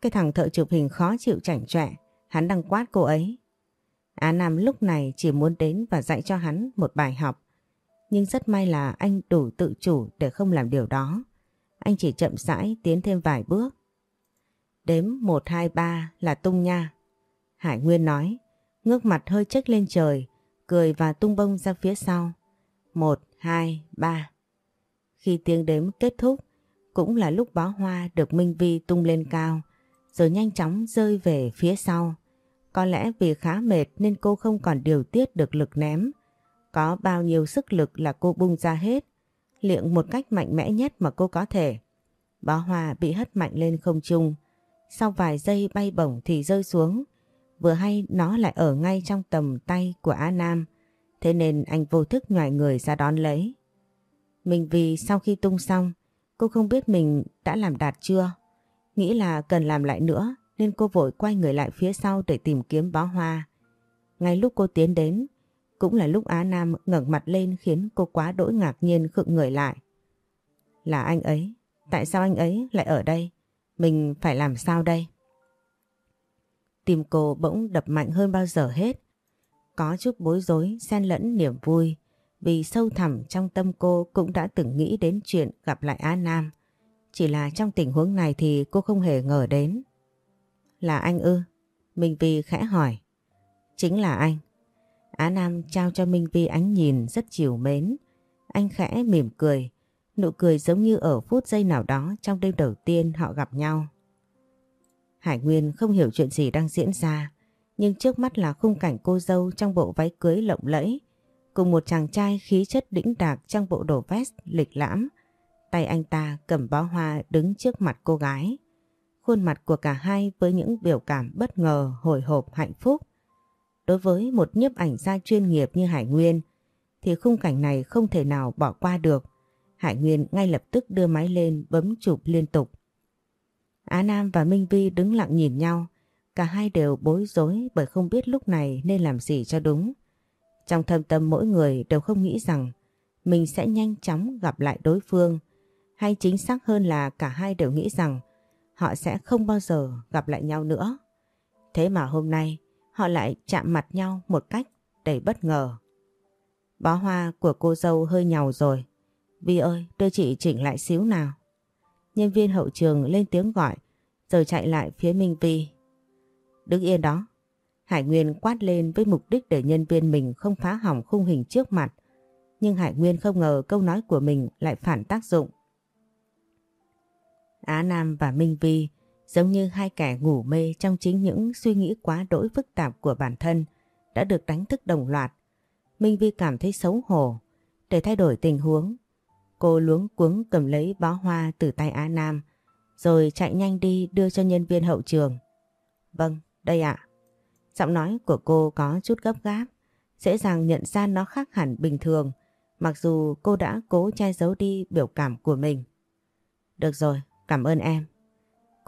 Cái thằng thợ chụp hình khó chịu chảnh chọe, hắn đang quát cô ấy. Á Nam lúc này chỉ muốn đến và dạy cho hắn một bài học. Nhưng rất may là anh đủ tự chủ để không làm điều đó. Anh chỉ chậm rãi tiến thêm vài bước. Đếm 1, 2, 3 là tung nha. Hải Nguyên nói, ngước mặt hơi trách lên trời, cười và tung bông ra phía sau. 1, 2, 3. Khi tiếng đếm kết thúc, cũng là lúc bó hoa được Minh Vi tung lên cao, rồi nhanh chóng rơi về phía sau. Có lẽ vì khá mệt nên cô không còn điều tiết được lực ném. Có bao nhiêu sức lực là cô bung ra hết, liệng một cách mạnh mẽ nhất mà cô có thể. Bó hoa bị hất mạnh lên không trung, sau vài giây bay bổng thì rơi xuống. Vừa hay nó lại ở ngay trong tầm tay của Á Nam, thế nên anh vô thức nhòi người ra đón lấy. Mình vì sau khi tung xong, cô không biết mình đã làm đạt chưa. Nghĩ là cần làm lại nữa nên cô vội quay người lại phía sau để tìm kiếm bó hoa. Ngay lúc cô tiến đến, cũng là lúc Á Nam ngẩng mặt lên khiến cô quá đỗi ngạc nhiên khựng người lại. Là anh ấy, tại sao anh ấy lại ở đây? Mình phải làm sao đây? Tim cô bỗng đập mạnh hơn bao giờ hết. Có chút bối rối, xen lẫn niềm vui, vì sâu thẳm trong tâm cô cũng đã từng nghĩ đến chuyện gặp lại Á Nam. Chỉ là trong tình huống này thì cô không hề ngờ đến. Là anh ư? mình vì khẽ hỏi. Chính là anh. Á Nam trao cho Minh Vi ánh nhìn rất chiều mến. Anh khẽ mỉm cười, nụ cười giống như ở phút giây nào đó trong đêm đầu tiên họ gặp nhau. Hải Nguyên không hiểu chuyện gì đang diễn ra, nhưng trước mắt là khung cảnh cô dâu trong bộ váy cưới lộng lẫy, cùng một chàng trai khí chất đĩnh đạc trong bộ đồ vest lịch lãm. Tay anh ta cầm bó hoa đứng trước mặt cô gái khuôn mặt của cả hai với những biểu cảm bất ngờ, hồi hộp, hạnh phúc. Đối với một nhiếp ảnh gia chuyên nghiệp như Hải Nguyên, thì khung cảnh này không thể nào bỏ qua được. Hải Nguyên ngay lập tức đưa máy lên bấm chụp liên tục. Á Nam và Minh Vi đứng lặng nhìn nhau, cả hai đều bối rối bởi không biết lúc này nên làm gì cho đúng. Trong thâm tâm mỗi người đều không nghĩ rằng mình sẽ nhanh chóng gặp lại đối phương, hay chính xác hơn là cả hai đều nghĩ rằng họ sẽ không bao giờ gặp lại nhau nữa. Thế mà hôm nay họ lại chạm mặt nhau một cách đầy bất ngờ. Bó hoa của cô dâu hơi nhàu rồi. Vi ơi, đưa chị chỉnh lại xíu nào. Nhân viên hậu trường lên tiếng gọi, rồi chạy lại phía Minh Vi. Đứng yên đó. Hải Nguyên quát lên với mục đích để nhân viên mình không phá hỏng khung hình trước mặt. Nhưng Hải Nguyên không ngờ câu nói của mình lại phản tác dụng. Á Nam và Minh Vi giống như hai kẻ ngủ mê trong chính những suy nghĩ quá đỗi phức tạp của bản thân đã được đánh thức đồng loạt. Minh Vi cảm thấy xấu hổ. Để thay đổi tình huống, cô luống cuống cầm lấy bó hoa từ tay Á Nam rồi chạy nhanh đi đưa cho nhân viên hậu trường. Vâng, đây ạ. Giọng nói của cô có chút gấp gáp, dễ dàng nhận ra nó khác hẳn bình thường, mặc dù cô đã cố che giấu đi biểu cảm của mình. Được rồi, cảm ơn em.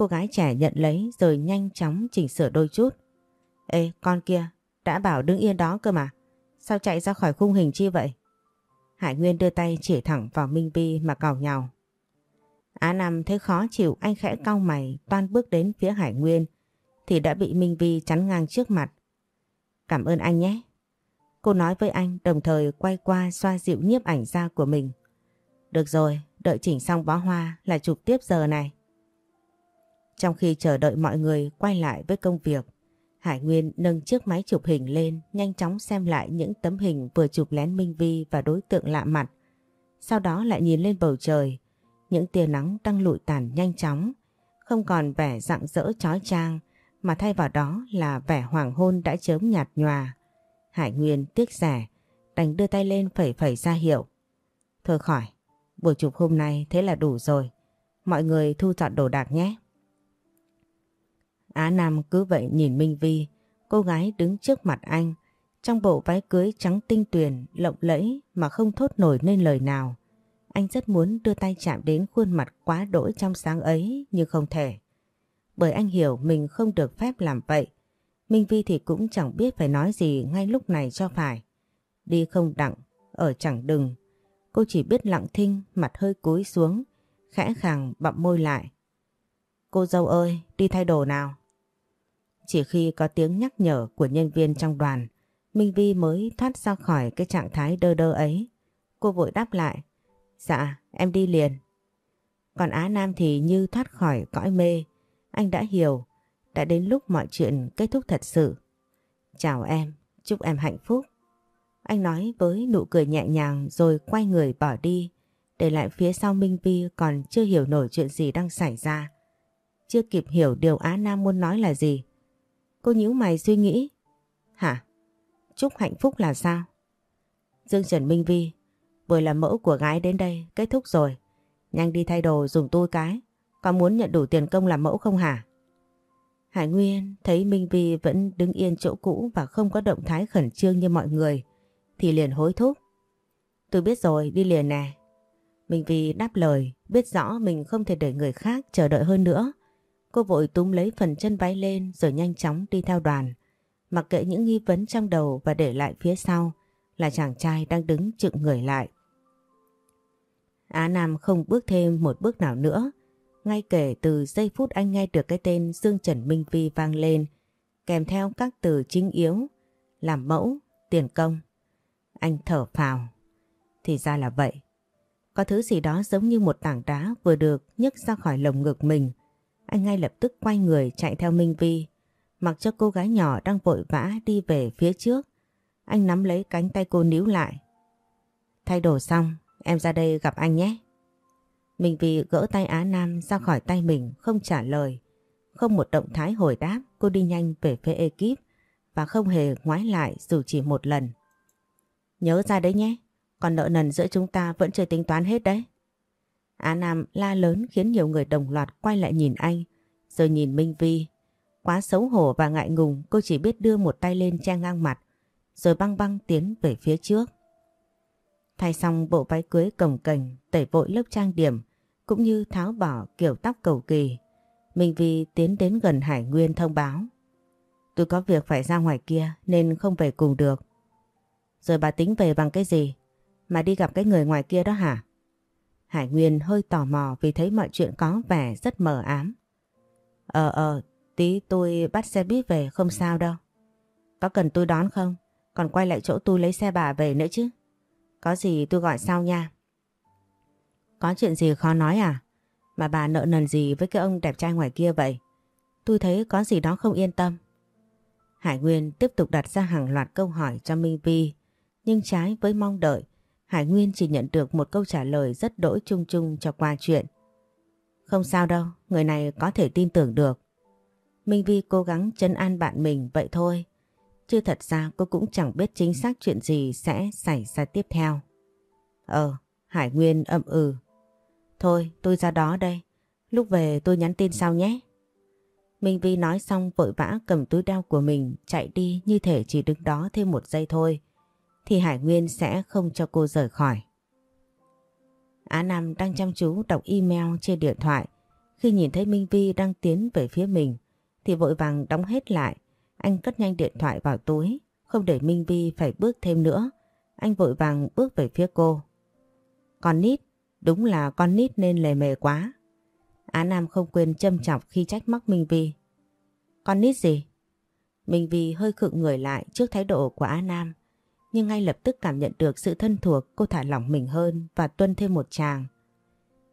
Cô gái trẻ nhận lấy rồi nhanh chóng chỉnh sửa đôi chút. Ê, con kia, đã bảo đứng yên đó cơ mà. Sao chạy ra khỏi khung hình chi vậy? Hải Nguyên đưa tay chỉ thẳng vào Minh Bi mà cào nhào. Á Nam thấy khó chịu anh khẽ cau mày toan bước đến phía Hải Nguyên thì đã bị Minh Vi chắn ngang trước mặt. Cảm ơn anh nhé. Cô nói với anh đồng thời quay qua xoa dịu nhiếp ảnh ra của mình. Được rồi, đợi chỉnh xong bó hoa là chụp tiếp giờ này. Trong khi chờ đợi mọi người quay lại với công việc, Hải Nguyên nâng chiếc máy chụp hình lên nhanh chóng xem lại những tấm hình vừa chụp lén Minh Vi và đối tượng lạ mặt. Sau đó lại nhìn lên bầu trời, những tia nắng đang lụi tàn nhanh chóng, không còn vẻ rạng rỡ chói chang mà thay vào đó là vẻ hoàng hôn đã chớm nhạt nhòa. Hải Nguyên tiếc rẻ, đành đưa tay lên phẩy phẩy ra hiệu. Thôi khỏi, buổi chụp hôm nay thế là đủ rồi. Mọi người thu dọn đồ đạc nhé. Á Nam cứ vậy nhìn Minh Vi, cô gái đứng trước mặt anh, trong bộ váy cưới trắng tinh tuyền, lộng lẫy mà không thốt nổi nên lời nào. Anh rất muốn đưa tay chạm đến khuôn mặt quá đỗi trong sáng ấy nhưng không thể. Bởi anh hiểu mình không được phép làm vậy. Minh Vi thì cũng chẳng biết phải nói gì ngay lúc này cho phải. Đi không đặng, ở chẳng đừng. Cô chỉ biết lặng thinh, mặt hơi cúi xuống, khẽ khàng bậm môi lại. Cô dâu ơi, đi thay đồ nào. Chỉ khi có tiếng nhắc nhở của nhân viên trong đoàn, Minh Vi mới thoát ra khỏi cái trạng thái đơ đơ ấy. Cô vội đáp lại. Dạ, em đi liền. Còn Á Nam thì như thoát khỏi cõi mê. Anh đã hiểu, đã đến lúc mọi chuyện kết thúc thật sự. Chào em, chúc em hạnh phúc. Anh nói với nụ cười nhẹ nhàng rồi quay người bỏ đi, để lại phía sau Minh Vi còn chưa hiểu nổi chuyện gì đang xảy ra. Chưa kịp hiểu điều Á Nam muốn nói là gì. Cô nhíu mày suy nghĩ. Hả? Chúc hạnh phúc là sao? Dương Trần Minh Vi, vừa là mẫu của gái đến đây kết thúc rồi. Nhanh đi thay đồ dùng tôi cái. Có muốn nhận đủ tiền công làm mẫu không hả? Hải Nguyên thấy Minh Vi vẫn đứng yên chỗ cũ và không có động thái khẩn trương như mọi người thì liền hối thúc. Tôi biết rồi, đi liền nè. Minh Vi đáp lời, biết rõ mình không thể để người khác chờ đợi hơn nữa. Cô vội túm lấy phần chân váy lên rồi nhanh chóng đi theo đoàn. Mặc kệ những nghi vấn trong đầu và để lại phía sau là chàng trai đang đứng chựng người lại. Á Nam không bước thêm một bước nào nữa. Ngay kể từ giây phút anh nghe được cái tên Dương Trần Minh Vi vang lên, kèm theo các từ chính yếu, làm mẫu, tiền công. Anh thở phào. Thì ra là vậy. Có thứ gì đó giống như một tảng đá vừa được nhấc ra khỏi lồng ngực mình. Anh ngay lập tức quay người chạy theo Minh Vi, mặc cho cô gái nhỏ đang vội vã đi về phía trước. Anh nắm lấy cánh tay cô níu lại. Thay đồ xong, em ra đây gặp anh nhé. Minh Vi gỡ tay Á Nam ra khỏi tay mình không trả lời. Không một động thái hồi đáp cô đi nhanh về phía ekip và không hề ngoái lại dù chỉ một lần. Nhớ ra đấy nhé, còn nợ nần giữa chúng ta vẫn chưa tính toán hết đấy. Á Nam la lớn khiến nhiều người đồng loạt quay lại nhìn anh, rồi nhìn Minh Vi. Quá xấu hổ và ngại ngùng cô chỉ biết đưa một tay lên che ngang mặt, rồi băng băng tiến về phía trước. Thay xong bộ váy cưới cồng cành, tẩy vội lớp trang điểm, cũng như tháo bỏ kiểu tóc cầu kỳ. Minh Vi tiến đến gần Hải Nguyên thông báo. Tôi có việc phải ra ngoài kia nên không về cùng được. Rồi bà tính về bằng cái gì? Mà đi gặp cái người ngoài kia đó hả? Hải Nguyên hơi tò mò vì thấy mọi chuyện có vẻ rất mờ ám. Ờ ờ, Tí tôi bắt xe buýt về không sao đâu. Có cần tôi đón không? Còn quay lại chỗ tôi lấy xe bà về nữa chứ. Có gì tôi gọi sau nha. Có chuyện gì khó nói à? Mà bà nợ nần gì với cái ông đẹp trai ngoài kia vậy? Tôi thấy có gì đó không yên tâm. Hải Nguyên tiếp tục đặt ra hàng loạt câu hỏi cho Minh Vi. Nhưng trái với mong đợi, Hải Nguyên chỉ nhận được một câu trả lời rất đỗi chung chung cho qua chuyện. Không sao đâu, người này có thể tin tưởng được. Minh Vi cố gắng chân an bạn mình vậy thôi. Chứ thật ra cô cũng chẳng biết chính xác chuyện gì sẽ xảy ra tiếp theo. Ờ, Hải Nguyên ậm ừ. Thôi tôi ra đó đây, lúc về tôi nhắn tin sau nhé. Minh Vi nói xong vội vã cầm túi đeo của mình chạy đi như thể chỉ đứng đó thêm một giây thôi. Thì Hải Nguyên sẽ không cho cô rời khỏi. Á Nam đang chăm chú đọc email trên điện thoại. Khi nhìn thấy Minh Vi đang tiến về phía mình thì vội vàng đóng hết lại. Anh cất nhanh điện thoại vào túi, không để Minh Vi phải bước thêm nữa. Anh vội vàng bước về phía cô. Con nít, đúng là con nít nên lề mề quá. Á Nam không quên châm chọc khi trách móc Minh Vi. Con nít gì? Minh Vi hơi khựng người lại trước thái độ của Á Nam. Nhưng ngay lập tức cảm nhận được sự thân thuộc cô thả lỏng mình hơn và tuân thêm một chàng.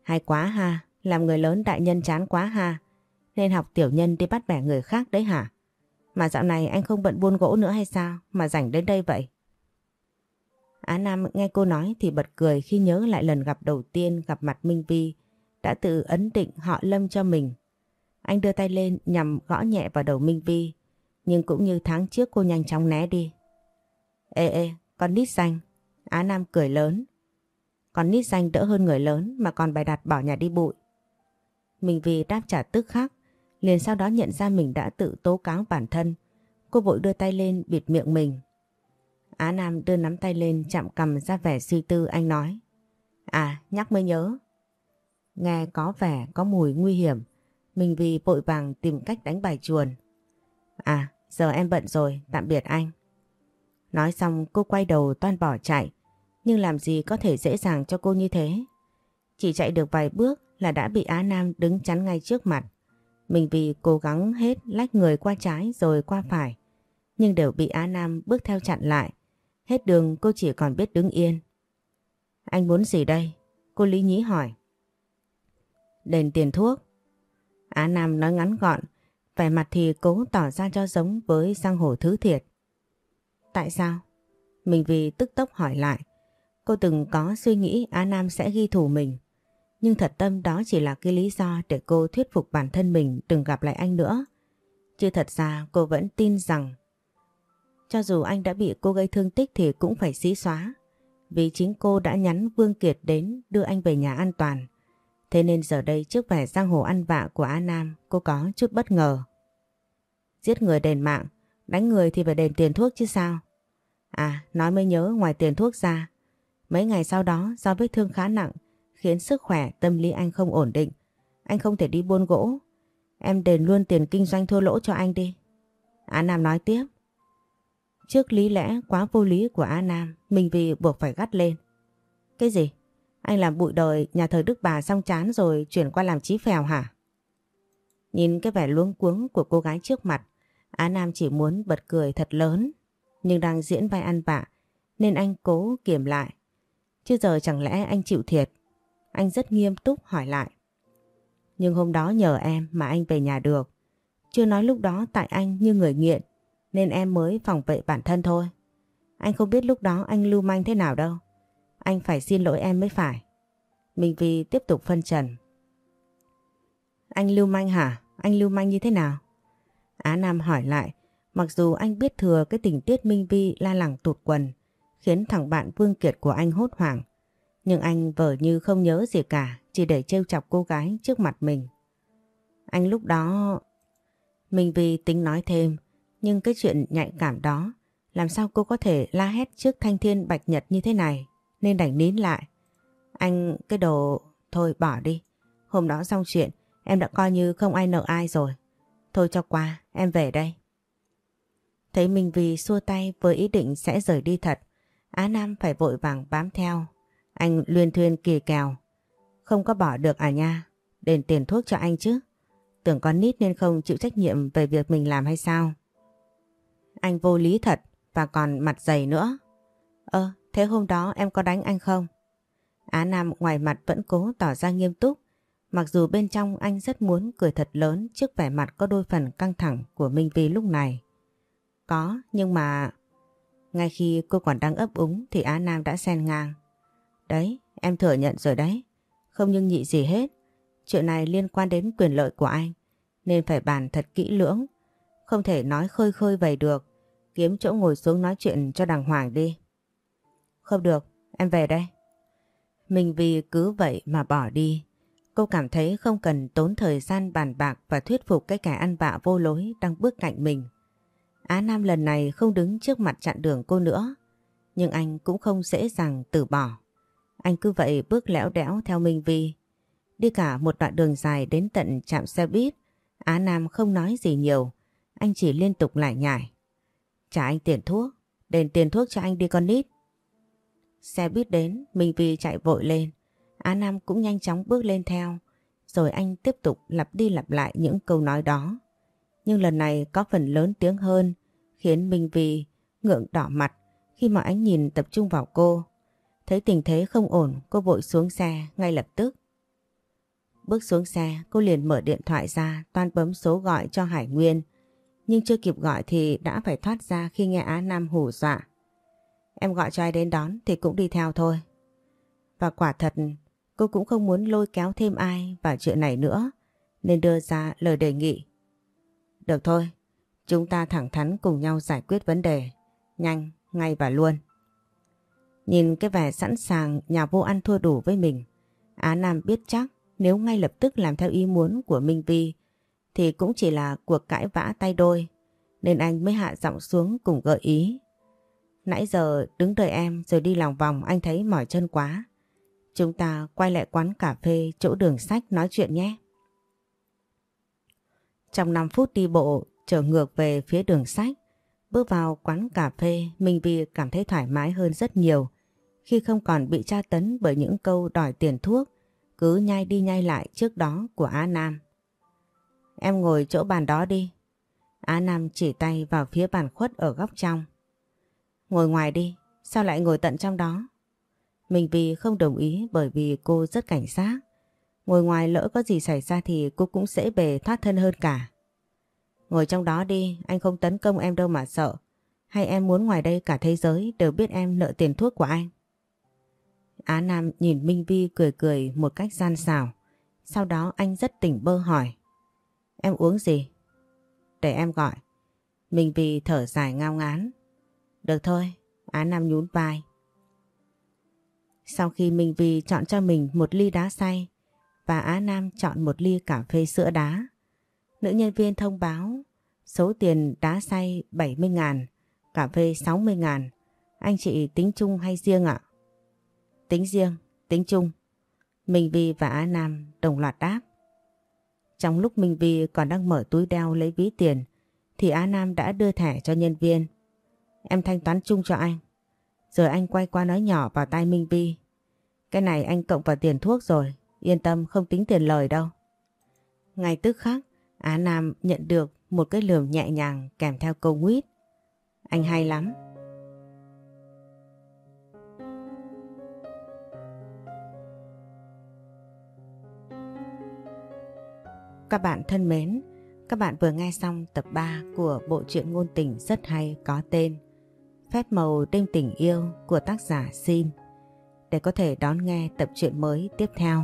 Hay quá ha, làm người lớn đại nhân chán quá ha. Nên học tiểu nhân đi bắt bẻ người khác đấy hả? Mà dạo này anh không bận buôn gỗ nữa hay sao mà rảnh đến đây vậy? Á Nam nghe cô nói thì bật cười khi nhớ lại lần gặp đầu tiên gặp mặt Minh Vi đã tự ấn định họ lâm cho mình. Anh đưa tay lên nhằm gõ nhẹ vào đầu Minh Vi nhưng cũng như tháng trước cô nhanh chóng né đi. Ê ê, con nít xanh. Á Nam cười lớn. Con nít xanh đỡ hơn người lớn mà còn bài đặt bỏ nhà đi bụi. Mình vì đáp trả tức khắc Liền sau đó nhận ra mình đã tự tố cáo bản thân. Cô vội đưa tay lên bịt miệng mình. Á Nam đưa nắm tay lên chạm cầm ra vẻ suy tư anh nói. À nhắc mới nhớ. Nghe có vẻ có mùi nguy hiểm. Mình vì vội vàng tìm cách đánh bài chuồn. À giờ em bận rồi tạm biệt anh. Nói xong, cô quay đầu toan bỏ chạy. Nhưng làm gì có thể dễ dàng cho cô như thế. Chỉ chạy được vài bước là đã bị Á Nam đứng chắn ngay trước mặt. Mình vì cố gắng hết lách người qua trái rồi qua phải. Nhưng đều bị Á Nam bước theo chặn lại. Hết đường cô chỉ còn biết đứng yên. Anh muốn gì đây? Cô Lý Nhí hỏi. Đền tiền thuốc. Á Nam nói ngắn gọn. Vẻ mặt thì cố tỏ ra cho giống với sang hồ thứ thiệt. Tại sao? Mình vì tức tốc hỏi lại. Cô từng có suy nghĩ Á Nam sẽ ghi thủ mình. Nhưng thật tâm đó chỉ là cái lý do để cô thuyết phục bản thân mình đừng gặp lại anh nữa. Chứ thật ra cô vẫn tin rằng cho dù anh đã bị cô gây thương tích thì cũng phải xí xóa. Vì chính cô đã nhắn Vương Kiệt đến đưa anh về nhà an toàn. Thế nên giờ đây trước vẻ giang hồ ăn vạ của A Nam cô có chút bất ngờ. Giết người đền mạng, đánh người thì phải đền tiền thuốc chứ sao? À, nói mới nhớ ngoài tiền thuốc ra. Mấy ngày sau đó do vết thương khá nặng khiến sức khỏe tâm lý anh không ổn định. Anh không thể đi buôn gỗ. Em đền luôn tiền kinh doanh thua lỗ cho anh đi. Á Nam nói tiếp. Trước lý lẽ quá vô lý của Á Nam, mình vì buộc phải gắt lên. Cái gì? Anh làm bụi đời nhà thờ Đức Bà xong chán rồi chuyển qua làm trí phèo hả? Nhìn cái vẻ luống cuống của cô gái trước mặt, Á Nam chỉ muốn bật cười thật lớn, nhưng đang diễn vai ăn vạ, nên anh cố kiềm lại. Chứ giờ chẳng lẽ anh chịu thiệt anh rất nghiêm túc hỏi lại. Nhưng hôm đó nhờ em mà anh về nhà được. Chưa nói lúc đó tại anh như người nghiện nên em mới phòng vệ bản thân thôi. Anh không biết lúc đó anh lưu manh thế nào đâu. Anh phải xin lỗi em mới phải. Minh Vi tiếp tục phân trần. Anh lưu manh hả? Anh lưu manh như thế nào? Á Nam hỏi lại. Mặc dù anh biết thừa cái tình tiết Minh Vi la lẳng tụt quần khiến thằng bạn Vương Kiệt của anh hốt hoảng. Nhưng anh vờ như không nhớ gì cả, chỉ để trêu chọc cô gái trước mặt mình. Anh lúc đó... Mình vì tính nói thêm, nhưng cái chuyện nhạy cảm đó, làm sao cô có thể la hét trước thanh thiên bạch nhật như thế này, nên đành nín lại. Anh, cái đồ... Thôi bỏ đi. Hôm đó xong chuyện, em đã coi như không ai nợ ai rồi. Thôi cho qua, em về đây. Thấy Minh Vi xua tay với ý định sẽ rời đi thật, Á Nam phải vội vàng bám theo anh luyên thuyên kỳ kèo. Không có bỏ được à nha. Đền tiền thuốc cho anh chứ. Tưởng con nít nên không chịu trách nhiệm về việc mình làm hay sao? Anh vô lý thật và còn mặt dày nữa. Ơ, thế hôm đó em có đánh anh không? Á Nam ngoài mặt vẫn cố tỏ ra nghiêm túc, mặc dù bên trong anh rất muốn cười thật lớn trước vẻ mặt có đôi phần căng thẳng của Minh Vi lúc này. Có, nhưng mà... Ngay khi cô còn đang ấp úng thì Á Nam đã xen ngang. Đấy, em thừa nhận rồi đấy. Không nhưng nhị gì hết. Chuyện này liên quan đến quyền lợi của anh. Nên phải bàn thật kỹ lưỡng. Không thể nói khơi khơi vậy được. Kiếm chỗ ngồi xuống nói chuyện cho đàng hoàng đi. Không được, em về đây. Mình vì cứ vậy mà bỏ đi. Cô cảm thấy không cần tốn thời gian bàn bạc và thuyết phục cái kẻ ăn vạ vô lối đang bước cạnh mình. Á Nam lần này không đứng trước mặt chặn đường cô nữa. Nhưng anh cũng không dễ dàng từ bỏ. Anh cứ vậy bước lẽo đẽo theo Minh Vi. Đi cả một đoạn đường dài đến tận trạm xe buýt. Á Nam không nói gì nhiều. Anh chỉ liên tục lại nhải. Trả anh tiền thuốc. Đền tiền thuốc cho anh đi con nít. Xe buýt đến, Minh Vi chạy vội lên. Á Nam cũng nhanh chóng bước lên theo. Rồi anh tiếp tục lặp đi lặp lại những câu nói đó. Nhưng lần này có phần lớn tiếng hơn, khiến Minh Vi ngượng đỏ mặt khi mà ánh nhìn tập trung vào cô. Thấy tình thế không ổn, cô vội xuống xe ngay lập tức. Bước xuống xe, cô liền mở điện thoại ra, toan bấm số gọi cho Hải Nguyên. Nhưng chưa kịp gọi thì đã phải thoát ra khi nghe Á Nam hù dọa. Em gọi cho ai đến đón thì cũng đi theo thôi. Và quả thật, cô cũng không muốn lôi kéo thêm ai vào chuyện này nữa, nên đưa ra lời đề nghị. Được thôi, chúng ta thẳng thắn cùng nhau giải quyết vấn đề, nhanh, ngay và luôn. Nhìn cái vẻ sẵn sàng nhà vô ăn thua đủ với mình, Á Nam biết chắc nếu ngay lập tức làm theo ý muốn của Minh Vi thì cũng chỉ là cuộc cãi vã tay đôi, nên anh mới hạ giọng xuống cùng gợi ý. Nãy giờ đứng đợi em rồi đi lòng vòng anh thấy mỏi chân quá. Chúng ta quay lại quán cà phê chỗ đường sách nói chuyện nhé. Trong 5 phút đi bộ trở ngược về phía đường sách, bước vào quán cà phê Minh Vi cảm thấy thoải mái hơn rất nhiều khi không còn bị tra tấn bởi những câu đòi tiền thuốc cứ nhai đi nhai lại trước đó của Á Nam. Em ngồi chỗ bàn đó đi. Á Nam chỉ tay vào phía bàn khuất ở góc trong. Ngồi ngoài đi, sao lại ngồi tận trong đó? Mình vì không đồng ý bởi vì cô rất cảnh giác. Ngồi ngoài lỡ có gì xảy ra thì cô cũng sẽ bề thoát thân hơn cả. Ngồi trong đó đi, anh không tấn công em đâu mà sợ. Hay em muốn ngoài đây cả thế giới đều biết em nợ tiền thuốc của anh? Á Nam nhìn Minh Vi cười cười một cách gian xảo. Sau đó anh rất tỉnh bơ hỏi. Em uống gì? Để em gọi. Minh Vi thở dài ngao ngán. Được thôi, Á Nam nhún vai. Sau khi Minh Vi chọn cho mình một ly đá xay và Á Nam chọn một ly cà phê sữa đá, nữ nhân viên thông báo số tiền đá xay 70 ngàn, cà phê 60 ngàn. Anh chị tính chung hay riêng ạ? Tính riêng, tính chung. Minh Vi và Á Nam đồng loạt đáp. Trong lúc Minh Vi còn đang mở túi đeo lấy ví tiền thì Á Nam đã đưa thẻ cho nhân viên. Em thanh toán chung cho anh. Rồi anh quay qua nói nhỏ vào tai Minh Vi. Cái này anh cộng vào tiền thuốc rồi. Yên tâm không tính tiền lời đâu. Ngay tức khắc Á Nam nhận được một cái lườm nhẹ nhàng kèm theo câu nguyết. Anh hay lắm. Các bạn thân mến, các bạn vừa nghe xong tập 3 của bộ truyện ngôn tình rất hay có tên Phép màu đêm tình yêu của tác giả Sim. Để có thể đón nghe tập truyện mới tiếp theo,